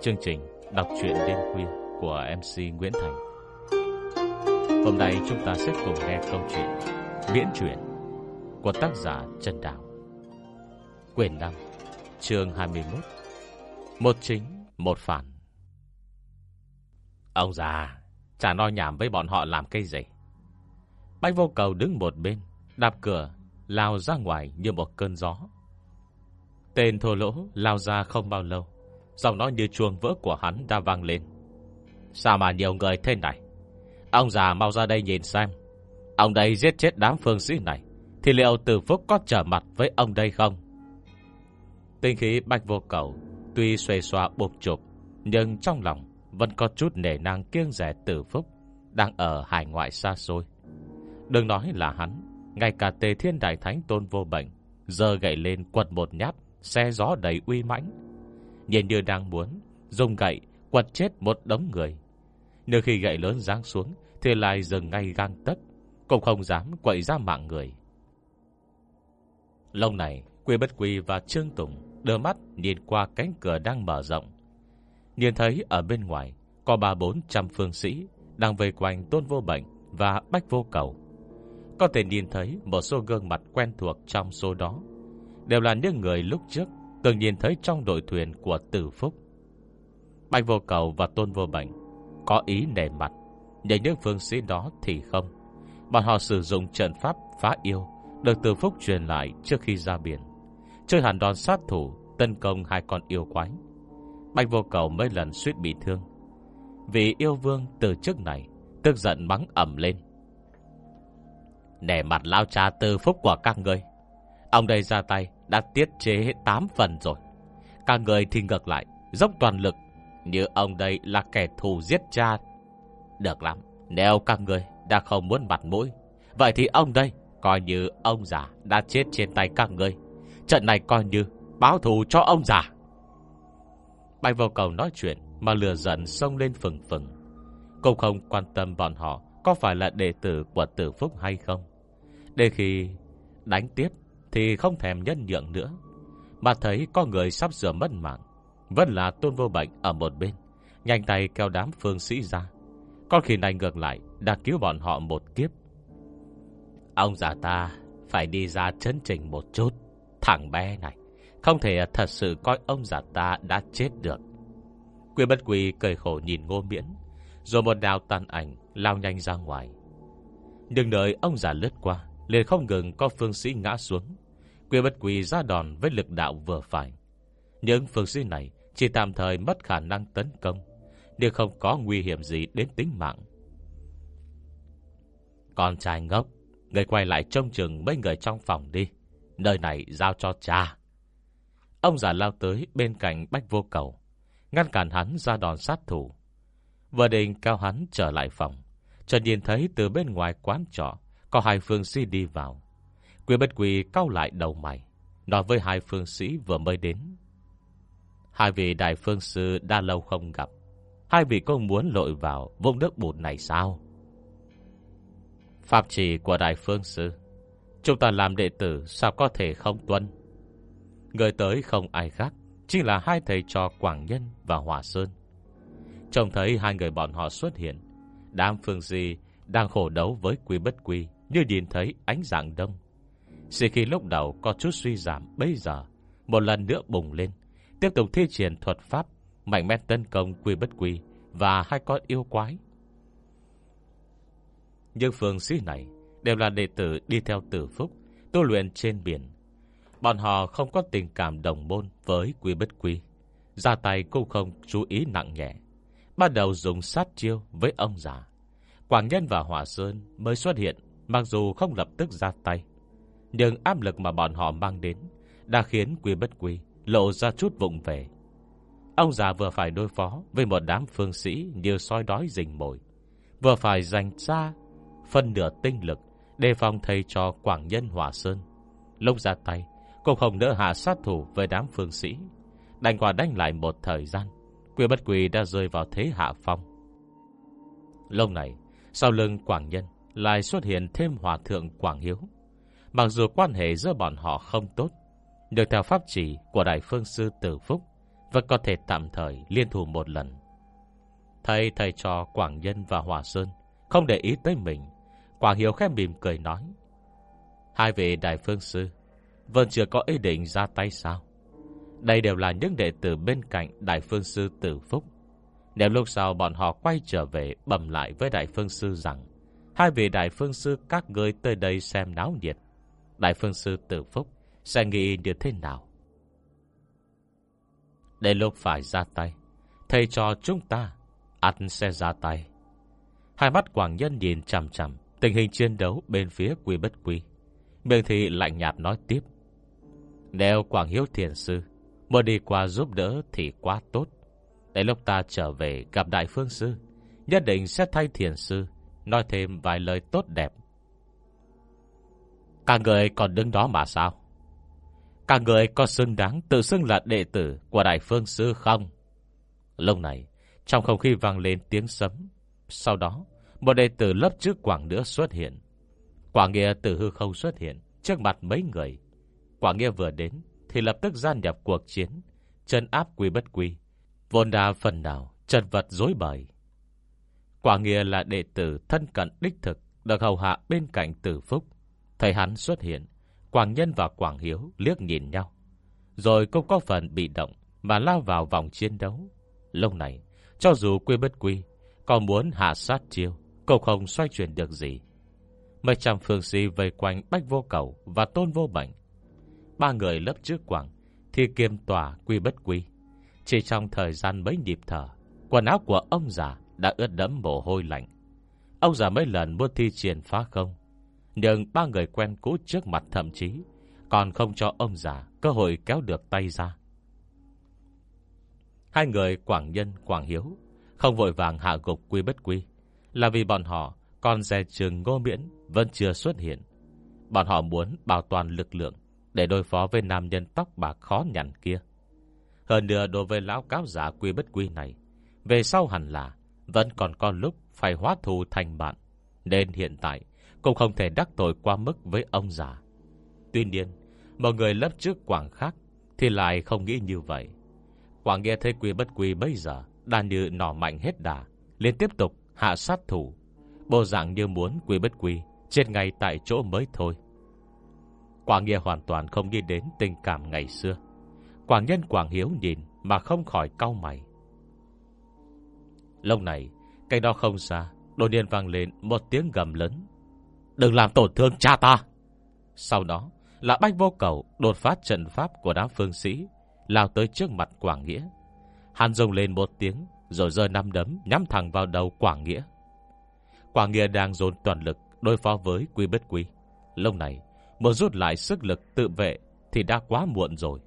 chương trình đọc truyện đêm khuya của MC Nguyễn Thành. Hôm nay chúng ta sẽ cùng nghe câu chuyện miễn truyện của tác giả Trần Đào. Quyền 5, chương 21. Một chính, một phản. Ông già, chả nói nhảm với bọn họ làm cái gì. Bách vô cầu đứng một bên, đạp cửa, lao ra ngoài như một cơn gió. Tên thô lỗ lao ra không bao lâu Giọng nói như chuông vỡ của hắn đã vang lên. Sao mà nhiều người thế này? Ông già mau ra đây nhìn xem. Ông đây giết chết đám phương sĩ này, Thì liệu tử phúc có trở mặt với ông đây không? Tinh khí bạch vô cầu Tuy xuề xoa bộp chụp Nhưng trong lòng Vẫn có chút nể năng kiêng rẻ tử phúc Đang ở hải ngoại xa xôi. Đừng nói là hắn, Ngay cả tề thiên đại thánh tôn vô bệnh Giờ gậy lên quật một nhát Xe gió đầy uy mãnh Nhìn như đang muốn Dùng gậy quật chết một đống người. Nếu khi gậy lớn giáng xuống Thì lại dừng ngay gang tấc Cũng không dám quậy ra mạng người. Lâu này, Quy Bất Quy và Trương Tùng Đưa mắt nhìn qua cánh cửa đang mở rộng. Nhìn thấy ở bên ngoài Có ba bốn trăm phương sĩ Đang vây quanh tôn vô bệnh Và bách vô cầu. Có thể nhìn thấy một số gương mặt quen thuộc trong số đó Đều là những người lúc trước Từng nhìn thấy trong đội thuyền của tử phúc. Bạch vô cầu và tôn vô bệnh Có ý nề mặt, Nhưng những phương sĩ đó thì không. Bọn họ sử dụng trận pháp phá yêu, Được tử phúc truyền lại trước khi ra biển. Chơi hẳn đòn sát thủ, Tấn công hai con yêu quái. Bạch vô cầu mấy lần suýt bị thương. Vì yêu vương từ trước này, Tức giận mắng ẩm lên. Nể mặt lao cha tử phúc của các ngươi. Ông đây ra tay đã tiết chế 8 phần rồi. cả người thì ngược lại, dốc toàn lực, như ông đây là kẻ thù giết cha. Được lắm, nếu các người đã không muốn mặt mũi, vậy thì ông đây coi như ông già đã chết trên tay các người. Trận này coi như báo thù cho ông già. Bạch vào cầu nói chuyện mà lừa giận sông lên phừng phừng. Cũng không quan tâm bọn họ có phải là đệ tử của tử phúc hay không. Để khi đánh tiếp thì không thèm nhân nhượng nữa. Mà thấy có người sắp sửa mất mạng, Vẫn là tôn vô bệnh ở một bên, Nhanh tay kéo đám phương sĩ ra. Con khỉ này ngược lại, Đã cứu bọn họ một kiếp. Ông già ta Phải đi ra chấn trình một chút, Thằng bé này, Không thể thật sự coi ông già ta đã chết được. Quy bất quỳ cười khổ nhìn ngô miễn, Rồi một đào tàn ảnh Lao nhanh ra ngoài. Nhưng đợi ông già lướt qua, liền không ngừng có phương sĩ ngã xuống. Quy bất quy ra đòn với lực đạo vừa phải. Những phương sĩ này chỉ tạm thời mất khả năng tấn công, nhưng không có nguy hiểm gì đến tính mạng. Con trai ngốc, người quay lại trông chừng mấy người trong phòng đi. Nơi này giao cho cha. Ông già lao tới bên cạnh bách vô cầu, ngăn cản hắn ra đòn sát thủ. Vừa định cao hắn trở lại phòng, chợt nhìn thấy từ bên ngoài quán trọ có hai phương sĩ đi vào Quy bất quy cao lại đầu mày, Nói với hai phương sĩ vừa mới đến. Hai vị đại phương sư đã lâu không gặp, Hai vị có muốn lội vào Vùng nước bụt này sao? Pháp chỉ của đại phương sư, Chúng ta làm đệ tử Sao có thể không tuân? Người tới không ai khác, Chính là hai thầy trò Quảng Nhân và Hòa Sơn. Trông thấy hai người bọn họ xuất hiện, Đám phương di đang khổ đấu với quy bất quy như nhìn thấy ánh dạng đông. Sĩ khi lúc đầu có chút suy giảm bây giờ, một lần nữa bùng lên, tiếp tục thi triển thuật pháp, mạnh mẽ tấn công quy bất quy và hai con yêu quái. Nhưng phương sĩ này đều là đệ tử đi theo tử phúc, tu luyện trên biển. Bọn họ không có tình cảm đồng môn với quy bất quy. Ra tay cũng không chú ý nặng nhẹ. Bắt đầu dùng sát chiêu với ông già. Quảng Nhân và Hỏa Sơn mới xuất hiện Mặc dù không lập tức ra tay nhưng áp lực mà bọn họ mang đến Đã khiến quy bất quy Lộ ra chút vụng về. Ông già vừa phải đối phó Với một đám phương sĩ như soi đói rình mồi, Vừa phải dành ra Phân nửa tinh lực Đề phòng thầy cho Quảng Nhân Hỏa Sơn. Lông ra tay Cũng không nỡ hạ sát thủ với đám phương sĩ. Đành quả đánh lại một thời gian, Quy bất Quy đã rơi vào thế hạ phong. Lông này, Sau lưng Quảng Nhân lại xuất hiện thêm hòa thượng Quảng Hiếu. Mặc dù quan hệ giữa bọn họ không tốt, được theo pháp chỉ của Đại Phương Sư Tử Phúc, Vẫn có thể tạm thời liên thủ một lần. Thầy thầy cho Quảng Nhân và Hòa Sơn Không để ý tới mình Quảng Hiếu khẽ mỉm cười nói Hai vị đại phương sư Vẫn chưa có ý định ra tay sao? Đây đều là những đệ tử bên cạnh Đại phương sư Tử Phúc. Nếu lúc sau bọn họ quay trở về Bẩm lại với đại phương sư rằng Hai vị đại phương sư các người tới đây xem náo nhiệt Đại phương sư Tử Phúc, Sẽ nghĩ như thế nào? Để lúc phải ra tay, Thầy cho chúng ta Ăn sẽ ra tay. Hai mắt Quảng Nhân nhìn chằm chằm Tình hình chiến đấu bên phía quy bất quy. Miệng thị lạnh nhạt nói tiếp. Nếu Quảng Hiếu Thiền Sư Muốn đi qua giúp đỡ thì quá tốt. Để lúc ta trở về gặp Đại Phương Sư, Nhất định sẽ thay Thiền Sư Nói thêm vài lời tốt đẹp. Cả người còn đứng đó mà sao? Cả người có xứng đáng Tự xưng là đệ tử của Đại Phương Sư không? Lúc này, Trong không khí vang lên tiếng sấm. Sau đó, Một đệ tử lớp trước Quảng nữa xuất hiện. Quảng Nghĩa từ hư không xuất hiện Trước mặt mấy người. Quảng Nghĩa vừa đến Thì lập tức gian nhập cuộc chiến. Chân áp quy bất quy, Vốn đa phần nào Chân vật dối bời. Quảng Nghĩa là đệ tử thân cận đích thực, Được hầu hạ bên cạnh tử phúc. Thầy hắn xuất hiện Quảng Nhân và Quảng Hiếu liếc nhìn nhau Rồi cũng có phần bị động Mà lao vào vòng chiến đấu lâu này Cho dù quy bất quy Còn muốn hạ sát chiêu Cậu không xoay chuyển được gì Mấy trăm phương sĩ vây quanh Bách Vô Cầu và Tôn Vô Bệnh. Ba người lớp trước quảng thì kiêm tòa quy bất quy. Chỉ trong thời gian mấy nhịp thở, quần áo của ông già đã ướt đẫm mồ hôi lạnh. Ông già mấy lần muốn thi triển phá không, nhưng ba người quen cũ trước mặt thậm chí còn không cho ông già cơ hội kéo được tay ra. Hai người Quảng Nhân, Quảng Hiếu không vội vàng hạ gục quy bất quy là vì bọn họ còn dè trường ngô miễn Vẫn chưa xuất hiện. Bọn họ muốn bảo toàn lực lượng Để đối phó với nam nhân tóc bạc khó nhằn kia. Hơn nữa đối với lão cáo giả quy bất quy này Về sau hẳn là Vẫn còn có lúc phải hóa thù thành bạn. Nên hiện tại cũng không thể đắc tội qua mức với ông già. Tuy nhiên Một người lớp trước quảng khác Thì lại không nghĩ như vậy. Quảng nghe thấy quy bất quy bây giờ Đang như nỏ mạnh hết đà, liền tiếp tục hạ sát thủ. Bộ dạng như muốn quy bất quy Chết ngay tại chỗ mới thôi. Quảng nghe hoàn toàn không nghĩ đến tình cảm ngày xưa. Quảng Nhân Quảng Hiếu nhìn Mà không khỏi cau mày. Lâu này, Cách đó không xa, Đột nhiên vang lên một tiếng gầm lớn. Đừng làm tổn thương cha ta Sau đó là bách vô cầu Đột phát trận pháp của đám phương sĩ Lao tới trước mặt Quảng Nghĩa Hắn rồng lên một tiếng Rồi rơi năm đấm nhắm thẳng vào đầu Quảng Nghĩa Quảng Nghĩa đang dồn toàn lực đối phó với quy bất quy. lâu này, muốn rút lại sức lực tự vệ thì đã quá muộn rồi.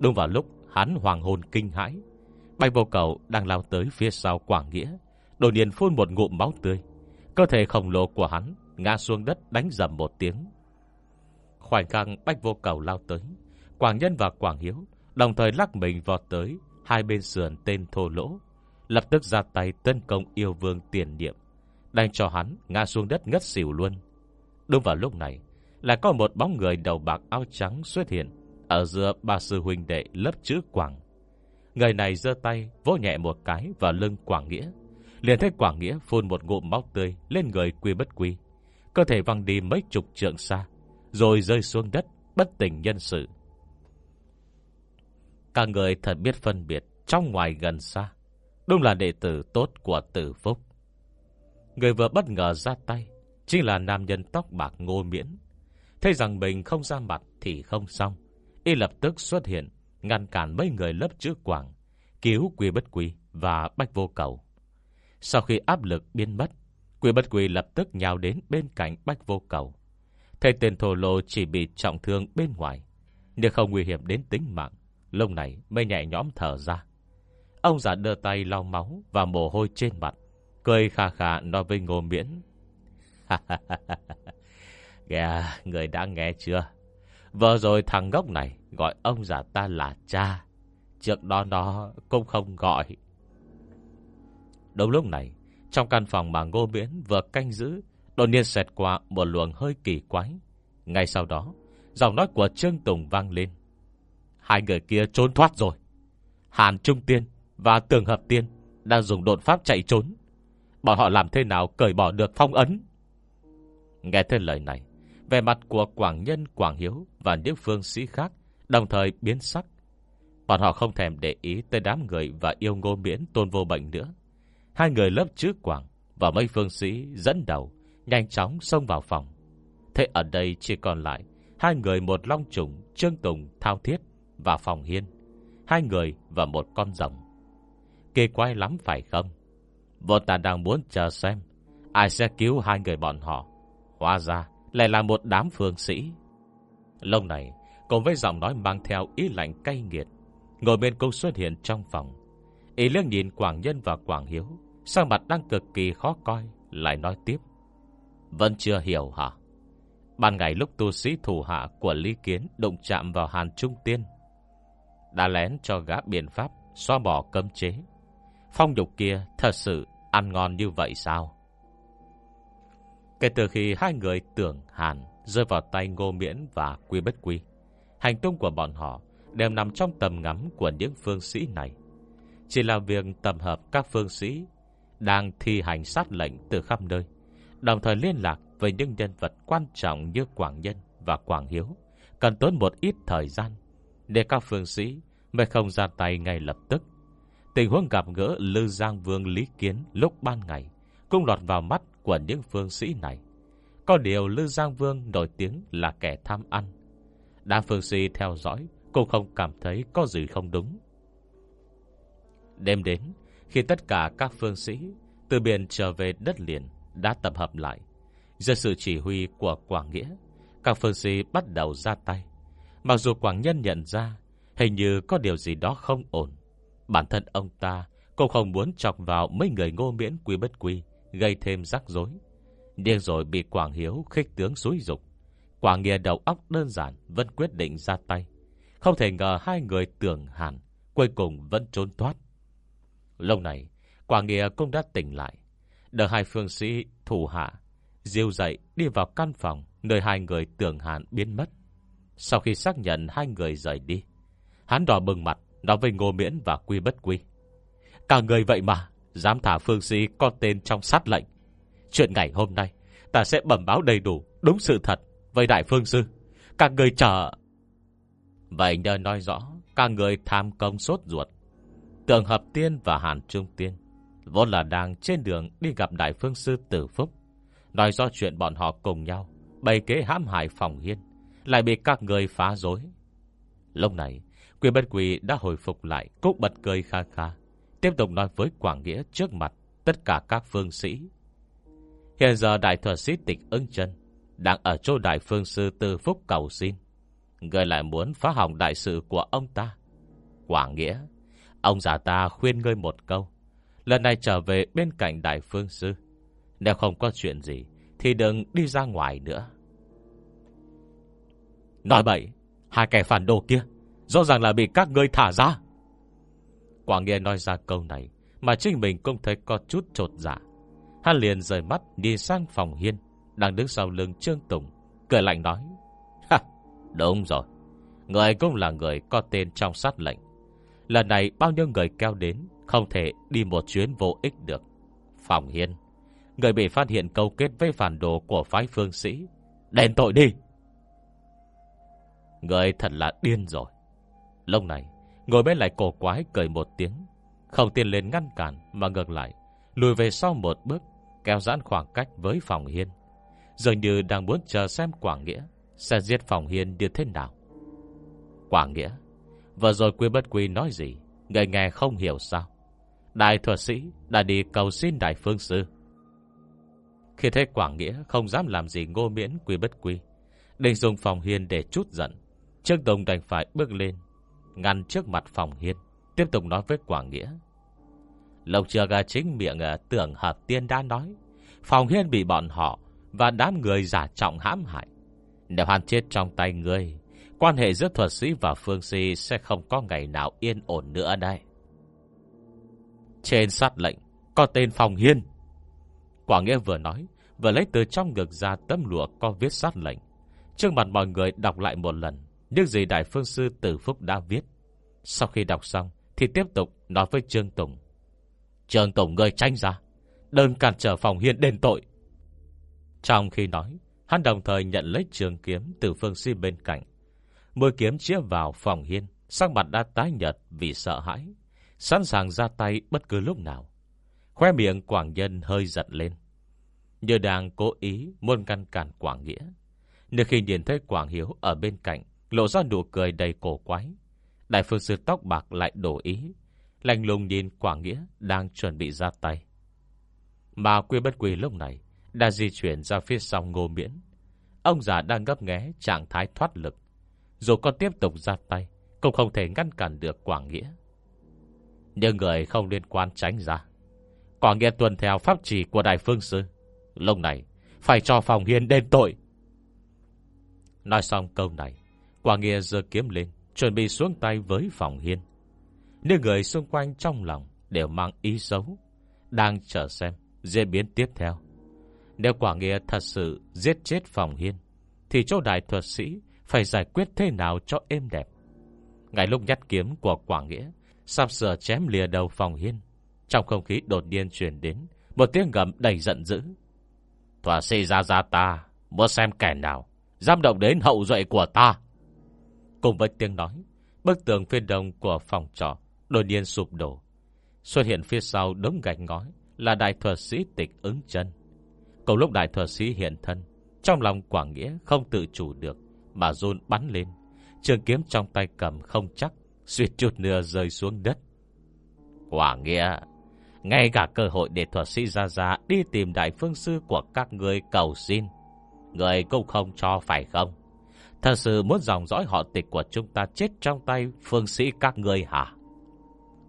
Đúng vào lúc hắn hoàng hồn kinh hãi. Bạch vô cầu đang lao tới phía sau Quảng Nghĩa. Đột nhiên phun một ngụm máu tươi. Cơ thể khổng lồ của hắn ngã xuống đất đánh dầm một tiếng. Khoảnh khắc bách vô cầu lao tới. Quảng Nhân và Quảng Hiếu đồng thời lắc mình vọt tới hai bên sườn tên thô lỗ. Lập tức ra tay tấn công yêu vương tiền niệm. Đang cho hắn ngã xuống đất ngất xỉu luôn Đúng vào lúc này, Lại có một bóng người đầu bạc áo trắng xuất hiện Ở giữa ba sư huynh đệ lớp chữ Quảng Người này giơ tay, vỗ nhẹ một cái vào lưng Quảng Nghĩa, liền thấy Quảng Nghĩa phun một ngụm máu tươi Lên người quy bất quy Cơ thể văng đi mấy chục trượng xa, Rồi rơi xuống đất, bất tỉnh nhân sự. Cả người thật biết phân biệt Trong ngoài gần xa, Đúng là đệ tử tốt của tử phúc. Người vừa bất ngờ ra tay, Chính là nam nhân tóc bạc ngô miễn. Thấy rằng mình không ra mặt Thì không xong, Y lập tức xuất hiện, Ngăn cản mấy người lớp chữ quảng, Cứu quy bất quy và bách vô cầu. Sau khi áp lực biến mất Quy bất quy lập tức nhào đến bên cạnh bách vô cầu Thầy tên thổ lộ chỉ bị trọng thương bên ngoài Nhưng không nguy hiểm đến tính mạng Lúc này mới nhẹ nhõm thở ra Ông già đưa tay lau máu Và mồ hôi trên mặt Cười khà khà nói với Ngô Miễn. Kìa, người đã nghe chưa? Vừa rồi thằng ngốc này gọi ông già ta là cha. Trước đó nó cũng không gọi. Đúng lúc này, trong căn phòng mà Ngô Miễn vừa canh giữ, đột nhiên xẹt qua một luồng hơi kỳ quái. Ngay sau đó, giọng nói của Trương Tùng vang lên. Hai người kia trốn thoát rồi. Hàn Trung Tiên Và Tường Hợp Tiên Đang dùng đột pháp chạy trốn Bọn họ làm thế nào cởi bỏ được phong ấn Nghe thấy lời này Về mặt của Quảng Nhân, Quảng Hiếu Và những phương sĩ khác Đồng thời biến sắc Bọn họ không thèm để ý tới đám người Và yêu ngô miễn tôn vô bệnh nữa Hai người lớp chữ Quảng Và mấy phương sĩ dẫn đầu Nhanh chóng xông vào phòng. Thế ở đây chỉ còn lại Hai người một long trùng Trương Tùng, Thao Thiết Và Phòng Hiên. Hai người và một con rồng. Kỳ quái lắm phải không? Vô ta đang muốn chờ xem Ai sẽ cứu hai người bọn họ. Hóa ra lại là một đám phương sĩ. Lâu này Cùng với giọng nói mang theo ý lạnh cay nghiệt Ngồi bên cô xuất hiện trong phòng. Ý liếc nhìn Quảng Nhân và Quảng Hiếu. Sang mặt đang cực kỳ khó coi, Lại nói tiếp. Vẫn chưa hiểu hả? Ban ngày lúc tu sĩ thủ hạ của Lý Kiến Đụng chạm vào Hàn Trung Tiên, Đã lén cho gã biện pháp Xóa bỏ cấm chế. Phong nhục kia thật sự ăn ngon như vậy sao? Kể từ khi hai người tưởng Hàn Rơi vào tay Ngô Miễn và Quy Bất Quy, Hành tung của bọn họ Đều nằm trong tầm ngắm của những phương sĩ này. Chỉ là việc tập hợp các phương sĩ đang thi hành sát lệnh từ khắp nơi, Đồng thời liên lạc với những nhân vật quan trọng như Quảng Nhân và Quảng Hiếu. Cần tốn một ít thời gian Để các phương sĩ mới không ra tay ngay lập tức. Tình huống gặp gỡ Lư Giang Vương Lý Kiến lúc ban ngày Cũng lọt vào mắt của những phương sĩ này. Có điều Lư Giang Vương nổi tiếng là kẻ tham ăn. Đám phương sĩ theo dõi Cũng không cảm thấy có gì không đúng. Đêm đến khi tất cả các phương sĩ Từ biển trở về đất liền Đã tập hợp lại. Dưới sự chỉ huy của Quảng Nghĩa, Các phương sĩ bắt đầu ra tay. Mặc dù Quảng Nhân nhận ra, Hình như có điều gì đó không ổn. Bản thân ông ta Cũng không muốn chọc vào mấy người ngô miễn quy bất quy, Gây thêm rắc rối. Nhưng rồi bị Quảng Hiếu khích tướng xúi dục. Quảng Nghĩa đầu óc đơn giản, Vẫn quyết định ra tay. Không thể ngờ hai người tưởng hẳn, Cuối cùng vẫn trốn thoát. Lâu này quả Nghĩa cũng đã tỉnh lại. Đợi hai phương sĩ thủ hạ, Diêu dậy đi vào căn phòng Nơi hai người tưởng hạn biến mất. Sau khi xác nhận hai người rời đi, Hắn đỏ bừng mặt Nói với Ngô Miễn và Quy Bất Quy. Cả người vậy mà, Dám thả phương sĩ có tên trong sát lệnh. Chuyện ngày hôm nay, Ta sẽ bẩm báo đầy đủ Đúng sự thật Với Đại Phương Sư. Các người chờ. Vậy nhờ nói rõ, Các người tham công sốt ruột. Tường Hợp Tiên và Hàn Trung Tiên Vốn là đang trên đường đi gặp Đại Phương Sư Tử Phúc, Nói do chuyện bọn họ cùng nhau, Bày kế hãm hại phòng hiên, Lại bị các người phá dối Lúc này, Quyền bất quỳ đã hồi phục lại cúc bật cười kha kha, Tiếp tục nói với Quảng Nghĩa trước mặt Tất cả các phương sĩ. Hiện giờ đại thuật sĩ tịch ưng chân Đang ở chỗ đại phương sư tư phúc cầu xin, Người lại muốn phá hỏng đại sự của ông ta. Quảng Nghĩa Ông già ta khuyên ngươi một câu. Lần này trở về bên cạnh đại phương sư. Nếu không có chuyện gì, Thì đừng đi ra ngoài nữa. Nói bậy, Hai kẻ phản đồ kia, Rõ ràng là bị các ngươi thả ra. Quả nghe nói ra câu này, Mà chính mình cũng thấy có chút trột dạ. Hắn liền rời mắt Đi sang phòng hiên, Đang đứng sau lưng Trương Tùng, Cười lạnh nói, Ha, đúng rồi. Người cũng là người có tên trong sát lệnh. Lần này bao nhiêu người kêu đến, Không thể đi một chuyến vô ích được. Phòng hiên, Người bị phát hiện câu kết với phản đồ của phái phương sĩ, Đền tội đi. Người thật là điên rồi. Lúc này, Ngồi bên lại cổ quái cười một tiếng, Không tiến lên ngăn cản Mà ngược lại, Lùi về sau một bước, Kéo giãn khoảng cách với phòng hiên. Dường như đang muốn chờ xem Quảng Nghĩa, Sẽ giết phòng hiên như thế nào. Quảng Nghĩa Vừa rồi quy bất quy nói gì? Người nghe không hiểu sao? Đại thuật sĩ đã đi cầu xin đại phương sư. Khi thấy Quảng Nghĩa Không dám làm gì ngô miễn quy bất quy Định dùng phòng hiên để chút giận. Trương Tùng đành phải bước lên, Ngăn trước mặt phòng hiên, Tiếp tục nói với Quảng Nghĩa. Lộc trường chính miệng à, tưởng hợp tiên đã nói Phòng hiên bị bọn họ Và đám người giả trọng hãm hại. Nếu hắn chết trong tay người Quan hệ giữa thuật sĩ và phương sĩ Sẽ không có ngày nào yên ổn nữa đây. Trên sát lệnh, Có tên phòng hiên. Quả Nghĩa vừa nói, Vừa lấy từ trong ngực ra tấm lụa có viết sát lệnh. Trước mặt mọi người đọc lại một lần, những gì Đại Phương Sư Tử Phúc đã viết. Sau khi đọc xong, Thì tiếp tục nói với Trương Tùng. Trương Tùng người tranh ra, đừng cản trở phòng hiên đền tội. Trong khi nói, Hắn đồng thời nhận lấy trường kiếm Từ phương si bên cạnh Môi kiếm chĩa vào phòng hiên, Sắc mặt đã tái nhật vì sợ hãi. Sẵn sàng ra tay bất cứ lúc nào. Khoe miệng Quảng Nhân hơi giật lên. Như đang cố ý Muốn ngăn cản Quảng Nghĩa. Nếu khi nhìn thấy Quảng Hiếu ở bên cạnh, Lộ ra nụ cười đầy cổ quái. Đại phương sư tóc bạc lại đổ ý. Lành lùng nhìn Quảng Nghĩa Đang chuẩn bị ra tay. Mà quy bất quỳ lúc này Đã di chuyển ra phía sau ngô miễn. Ông già đang gấp nghé trạng thái thoát lực. Dù con tiếp tục ra tay, Cũng không thể ngăn cản được Quảng Nghĩa. Nhưng người không liên quan tránh ra. Quảng Nghĩa tuân theo pháp chỉ của Đại Phương Sư. Lúc này, Phải cho phòng hiên đền tội. Nói xong câu này Quảng Nghĩa giơ kiếm lên, Chuẩn bị xuống tay với phòng hiên. Những người xung quanh trong lòng Đều mang ý xấu, Đang chờ xem diễn biến tiếp theo. Nếu Quảng Nghĩa thật sự Giết chết phòng hiên, Thì chỗ đại thuật sĩ phải giải quyết thế nào cho êm đẹp. Ngày lúc nhát kiếm của Quảng Nghĩa, Sam sửa chém lìa đầu phòng hiên. Trong không khí đột nhiên truyền đến, Một tiếng gầm đầy giận dữ. Thỏa sĩ ra ra ta, Muốn xem kẻ nào, Dám động đến hậu duệ của ta. Cùng với tiếng nói, Bức tường phía đông của phòng trọ Đột nhiên sụp đổ. Xuất hiện phía sau đống gạch ngói Là đại thuật sĩ tịch ứng chân. Cùng lúc đại thuật sĩ hiện thân, Trong lòng Quảng Nghĩa không tự chủ được. Mà run bắn lên. Trường kiếm trong tay cầm không chắc, Suýt chút nữa rơi xuống đất. Quảng Nghĩa, Ngay cả cơ hội để thuật sĩ ra ra Đi tìm đại phương sư của các người cầu xin, Người cũng không cho phải không? Thật sự muốn dòng dõi họ tịch của chúng ta chết trong tay phương sĩ các người hả?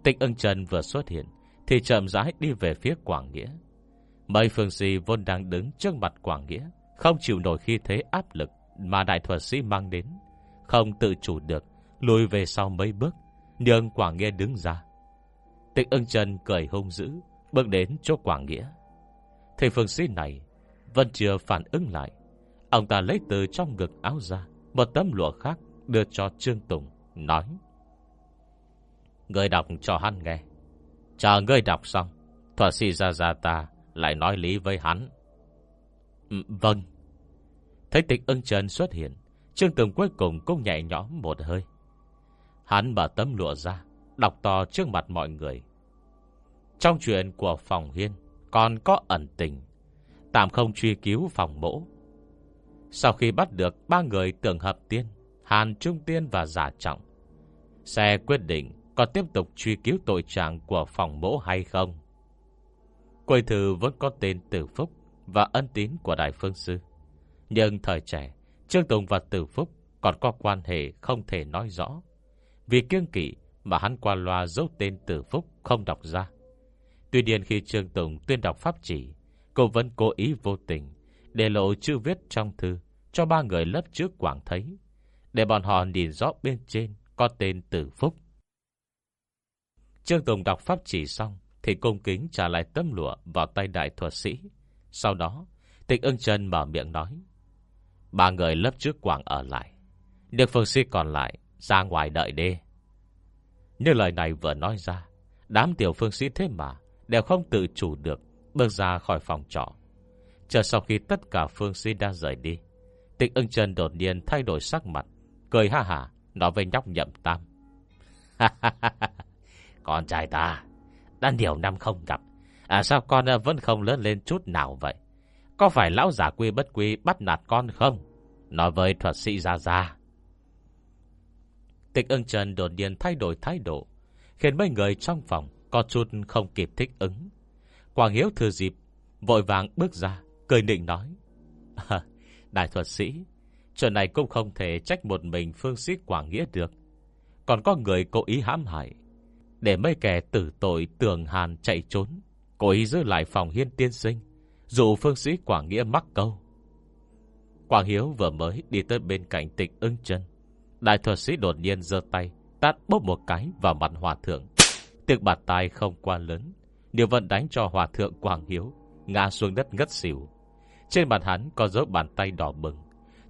Tịch ưng trần vừa xuất hiện Thì chậm rãi đi về phía Quảng Nghĩa. Mấy phương sĩ vốn đang đứng trước mặt Quảng Nghĩa, Không chịu nổi khi thế áp lực. Mà đại thuật sĩ mang đến. Không tự chủ được, Lùi về sau mấy bước, Nhưng Quảng Nghĩa đứng ra. Tịch ưng trần cười hung dữ, Bước đến chỗ Quảng Nghĩa. Thì phương sĩ này Vẫn chưa phản ứng lại. Ông ta lấy từ trong ngực áo ra, Một tấm lụa khác đưa cho Trương Tùng, Nói. Người đọc cho hắn nghe. Chờ ngươi đọc xong, Thuật sĩ ra ra ta Lại nói lý với hắn. Ừ, vâng. Thấy tịch ưng trần xuất hiện Trương Tùng cuối cùng cũng nhảy nhõm một hơi Hắn mở tấm lụa ra Đọc to trước mặt mọi người Trong chuyện của phòng hiên Còn có ẩn tình Tạm không truy cứu phòng mỗ sau khi bắt được ba người tưởng hợp tiên, Hàn Trung Tiên và Giả Trọng, sẽ quyết định có tiếp tục truy cứu tội trạng của phòng mỗ hay không. Quầy thư vẫn có tên Tử Phúc và ân tín của Đại Phương Sư. Nhưng thời trẻ, Trương Tùng và Tử Phúc còn có quan hệ không thể nói rõ. Vì kiêng kỵ mà hắn qua loa dấu tên Tử Phúc không đọc ra. Tuy nhiên khi Trương Tùng tuyên đọc pháp chỉ, cô vẫn cố ý vô tình để lộ chữ viết trong thư Cho ba người lớp trước quảng thấy Để bọn họ nhìn rõ bên trên Có tên Tử Phúc Trương Tùng đọc pháp chỉ xong Thì cung kính trả lại tấm lụa Vào tay đại thuật sĩ Sau đó tịch ưng chân mở miệng nói Ba người lớp trước quảng ở lại. Được phương sĩ còn lại, Ra ngoài đợi đi. Như lời này vừa nói ra, Đám tiểu phương sĩ thế mà Đều không tự chủ được Bước ra khỏi phòng trọ. Chờ sau khi tất cả phương sĩ đã rời đi Tịch ưng chân đột nhiên thay đổi sắc mặt, Cười ha hả, Nói với nhóc nhậm tam. Con trai ta, Đã nhiều năm không gặp À sao con vẫn không lớn lên chút nào vậy? Có phải lão giả quy bất quy Bắt nạt con không? Nói với thuật sĩ ra ra Tịch ưng trần đột nhiên thay đổi thái độ Khiến mấy người trong phòng Có chút không kịp thích ứng. Quảng Hiếu thừa dịp Vội vàng bước ra Cười định nói à, Đại thuật sĩ Chuyện này cũng không thể trách một mình phương sĩ Quảng Nghĩa được. Còn có người cố ý hãm hại Để mấy kẻ tử tội tường hàn chạy trốn Cố ý giữ lại phòng hiên tiên sinh. Dù phương sĩ Quảng Nghĩa mắc câu. Quảng Hiếu vừa mới đi tới bên cạnh tịch ưng chân Đại thuật sĩ đột nhiên giơ tay, Tát bốc một cái vào mặt hòa thượng. Tiếng bạt tay không quá lớn Điều vẫn đánh cho hòa thượng Quảng Hiếu, Ngã xuống đất ngất xỉu. Trên mặt hắn có dấu bàn tay đỏ bừng.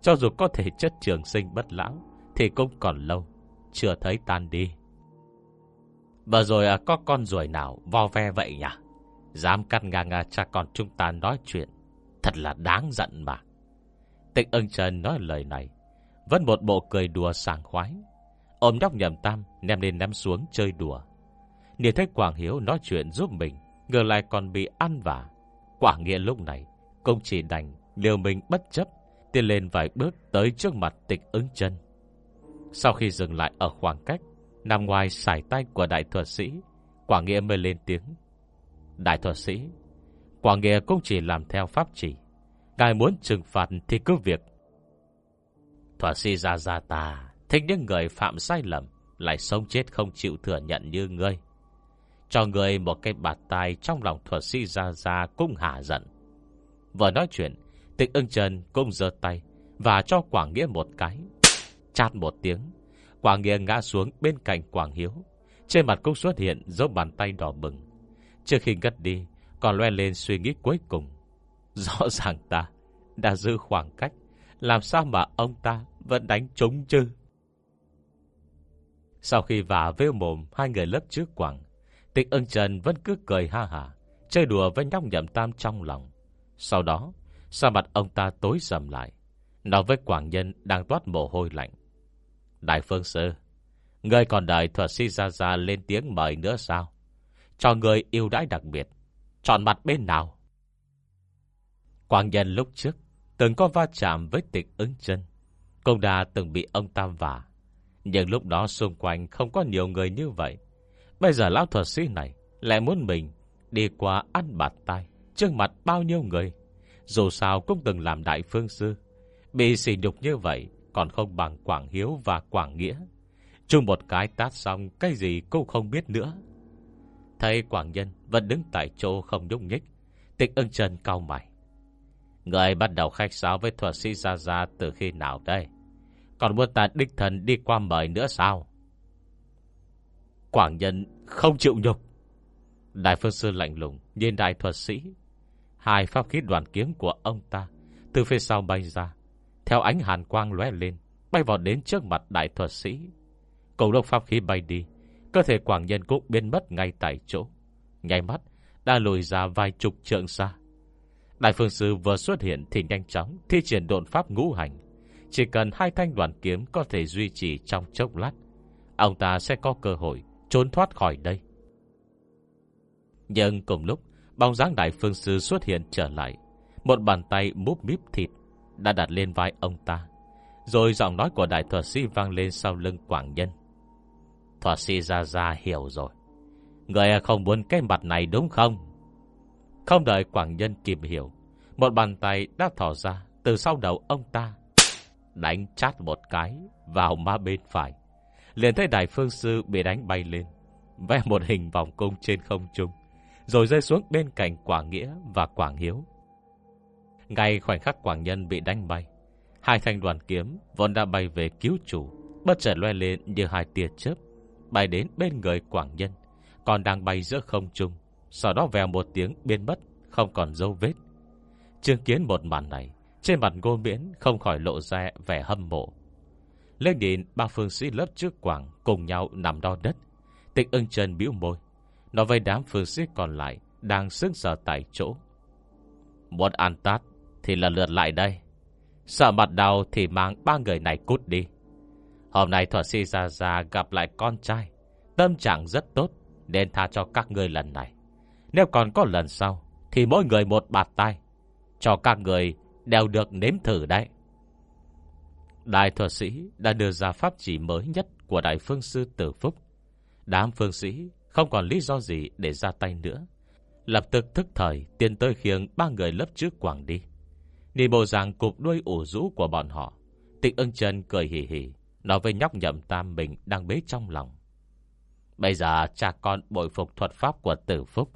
Cho dù có thể chất trường sinh bất lão, Thì cũng còn lâu, Chưa thấy tan đi. Vừa rồi à, có con ruồi nào vo ve vậy nhỉ? Dám cắt ngang à, cha con chúng ta nói chuyện. Thật là đáng giận mà. Tịch ưng trần nói lời này Vẫn một bộ cười đùa sảng khoái. Ôm nhóc nhầm tam Ném lên ném xuống chơi đùa. Nhìn thấy Quảng Hiếu nói chuyện giúp mình Ngờ lại còn bị ăn vả. Quảng Nghĩa lúc này Cũng chỉ đành liều mình bất chấp Tiến lên vài bước tới trước mặt tịch ứng chân Sau khi dừng lại ở khoảng cách Nằm ngoài sải tay của đại thuật sĩ Quảng Nghĩa mới lên tiếng. Đại thuật sĩ. Quảng Nghĩa cũng chỉ làm theo pháp chỉ. Ngài muốn trừng phạt thì cứ việc. Thuật sĩ ra ra ta, Thích những người phạm sai lầm, Lại sống chết không chịu thừa nhận như ngươi. Cho ngươi một cái bạt tai Trong lòng thuật sĩ ra ra cũng hạ giận. Vừa nói chuyện, Tịch ưng trần cũng giơ tay Và cho Quảng Nghĩa một cái. Chát một tiếng Quảng Nghĩa ngã xuống bên cạnh Quảng Hiếu. Trên mặt cũng xuất hiện dấu bàn tay đỏ bừng. Trước khi ngất đi, Còn loe lên suy nghĩ cuối cùng. Rõ ràng ta Đã giữ khoảng cách, Làm sao mà ông ta vẫn đánh trúng chứ? Sau khi vả vêu mồm Hai người lớp trước Quảng Tịch ưng trần vẫn cứ cười ha hả Chơi đùa với nhóc nhậm tam trong lòng. Sau đó Sao mặt ông ta tối sầm lại, Nói với Quảng Nhân đang toát mồ hôi lạnh. Đại Phương Sư Ngươi còn đợi thuật sĩ ra ra lên tiếng mời nữa sao? Cho người yêu đãi đặc biệt. Chọn mặt bên nào? Quảng Nhân lúc trước Từng có va chạm với tịch ứng chân. Công đã từng bị ông Tam vả. Nhưng lúc đó xung quanh Không có nhiều người như vậy. Bây giờ lão thuật sĩ này Lại muốn mình đi qua ăn bạt tay Trước mặt bao nhiêu người? Dù sao cũng từng làm đại phương sư. Bị xỉ nhục như vậy Còn không bằng Quảng Hiếu và Quảng Nghĩa. Chung một cái tát xong, Cái gì cũng không biết nữa. Thấy Quảng Nhân vẫn đứng tại chỗ không nhúc nhích, Tịch ưng chân cao mày. Người bắt đầu khách sáo với thuật sĩ Gia Gia từ khi nào đây? Còn muốn ta đích thần đi qua mời nữa sao? Quảng Nhân không chịu nhục. Đại phương sư lạnh lùng Nhìn đại thuật sĩ. Hai pháp khí đoàn kiếm của ông ta Từ phía sau bay ra, Theo ánh hàn quang lóe lên, Bay vào đến trước mặt đại thuật sĩ. Cùng lúc pháp khí bay đi Cơ thể quảng nhân cũng biến mất ngay tại chỗ. Ngay mắt, Đã lùi ra vài chục trượng xa. Đại phương sư vừa xuất hiện Thì nhanh chóng thi triển độn pháp ngũ hành. Chỉ cần hai thanh đoàn kiếm Có thể duy trì trong chốc lát, Ông ta sẽ có cơ hội Trốn thoát khỏi đây. Nhưng cùng lúc, Bóng dáng đại phương sư xuất hiện trở lại. Một bàn tay múp míp thịt Đã đặt lên vai ông ta. Rồi giọng nói của đại thuật sĩ vang lên sau lưng quảng nhân. Thỏa si ra ra hiểu rồi. Người à, không muốn cái mặt này đúng không? Không đợi quảng nhân kịp hiểu Một bàn tay đã thỏ ra Từ sau đầu ông ta. Đánh chát một cái Vào má bên phải liền thấy đại phương sư bị đánh bay lên Vẽ một hình vòng cung trên không trung rồi rơi xuống bên cạnh Quảng Nghĩa và Quảng Hiếu. Ngay khoảnh khắc Quảng Nhân bị đánh bay, hai thanh đoàn kiếm vốn đã bay về cứu chủ, bất chợt loe lên như hai tia chớp, bay đến bên người Quảng Nhân, còn đang bay giữa không trung, sau đó vèo một tiếng biến mất, không còn dấu vết. Chứng kiến một màn này, trên mặt ngô miễn không khỏi lộ ra vẻ hâm mộ. Lên nhìn ba phương sĩ lớp trước Quảng cùng nhau nằm đo đất. Tịch ưng chân biểu môi, Nói với đám phương sĩ còn lại Đang sức sở tại chỗ Muốn ăn tát Thì lần lượt lại đây Sợ mặt đau thì mang ba người này cút đi Hôm nay thuật sĩ Gia Gia gặp lại con trai. Tâm trạng rất tốt, Nên tha cho các người lần này. Nếu còn có lần sau, Thì mỗi người một bạt tay, Cho các người đều được nếm thử đấy. Đại thuật sĩ đã đưa ra pháp chỉ mới nhất Của Đại Phương Sư Tử Phúc. Đám phương sĩ không còn lý do gì để ra tay nữa. Lập tức thức thời Tiến tới khiêng ba người lớp trước quảng đi. Nhìn bộ ràng cục đuôi ủ rũ của bọn họ tịnh ưng chân cười hì hì. Nói với nhóc nhậm tam mình đang bế trong lòng. Bây giờ cha con bội phục thuật pháp của tử phúc.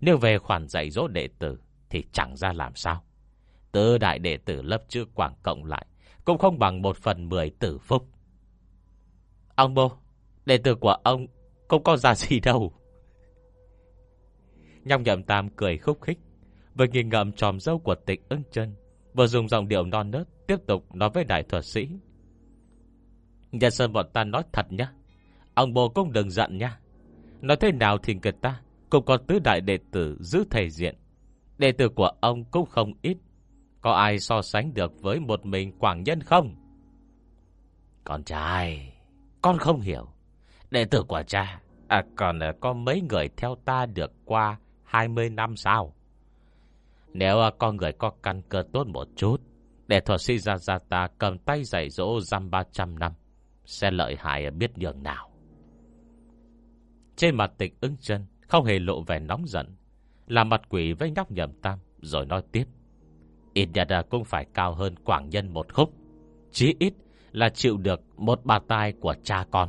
Nếu về khoản dạy dỗ đệ tử Thì chẳng ra làm sao. Tứ đại đệ tử lớp chữ quảng cộng lại Cũng không bằng một phần mười tử phúc. Ông bố Đệ tử của ông không có ra gì đâu. Nhong nhậm tam cười khúc khích, Vừa nghi ngậm tròm dâu của tịch ưng chân, Vừa dùng giọng điệu non nớt Tiếp tục nói với đại thuật sĩ nhà sơn bọn ta nói thật nhá. Ông bồ cũng đừng giận nhá. Nói thế nào thì người ta Cũng có tứ đại đệ tử giữ thể diện. Đệ tử của ông cũng không ít. Có ai so sánh được với một mình Quảng Nhân không? Con trai, Con không hiểu. Đệ tử của cha À còn à, có mấy người theo ta được qua 20 năm sau Nếu à, con người có căn cơ tốt một chút, Để thuật sĩ ra ra ta cầm tay dạy dỗ dăm 300 năm sẽ lợi hại biết nhường nào. Trên mặt tịch ứng chân, Không hề lộ vẻ nóng giận. Là mặt quỷ với nhóc nhầm tam, Rồi nói tiếp. Ít nhất cũng phải cao hơn quảng nhân một khúc. Chí ít là chịu được Một bà tai của cha con.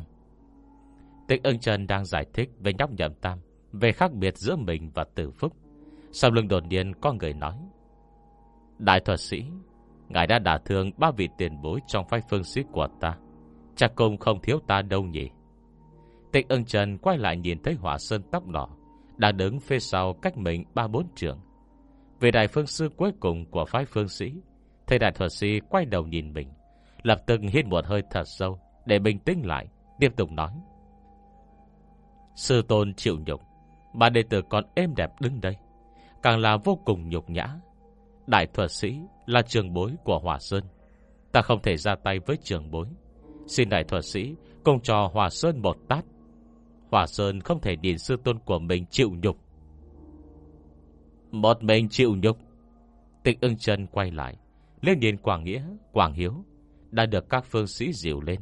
Tịch ưng chân đang giải thích với nhóc nhầm tam Về khác biệt giữa mình và tử phúc. Sau lưng đột nhiên có người nói, Đại thuật sĩ, Ngài đã đả thương ba vị tiền bối Trong phái phương sĩ của ta. Chắc cũng không thiếu ta đâu nhỉ? Tịch ưng trần quay lại nhìn thấy hỏa sơn tóc đỏ, đã đứng phía sau cách mình ba bốn trường Về đại phương sư cuối cùng của phái phương sĩ, Thầy đại thuật sĩ quay đầu nhìn mình, Lập tức hít một hơi thật sâu Để bình tĩnh lại, Tiếp tục nói. Sư tôn chịu nhục Bà đệ tử còn êm đẹp đứng đây, Càng là vô cùng nhục nhã. Đại thuật sĩ là trường bối của Hòa Sơn, Ta không thể ra tay với trường bối. Xin đại thuật sĩ Cùng cho Hòa Sơn một tát. Hòa Sơn không thể nhìn sư tôn của mình chịu nhục. Một mình chịu nhục? Tịch ưng chân quay lại Lên nhìn Quảng Nghĩa, Quảng Hiếu Đã được các phương sĩ dịu lên.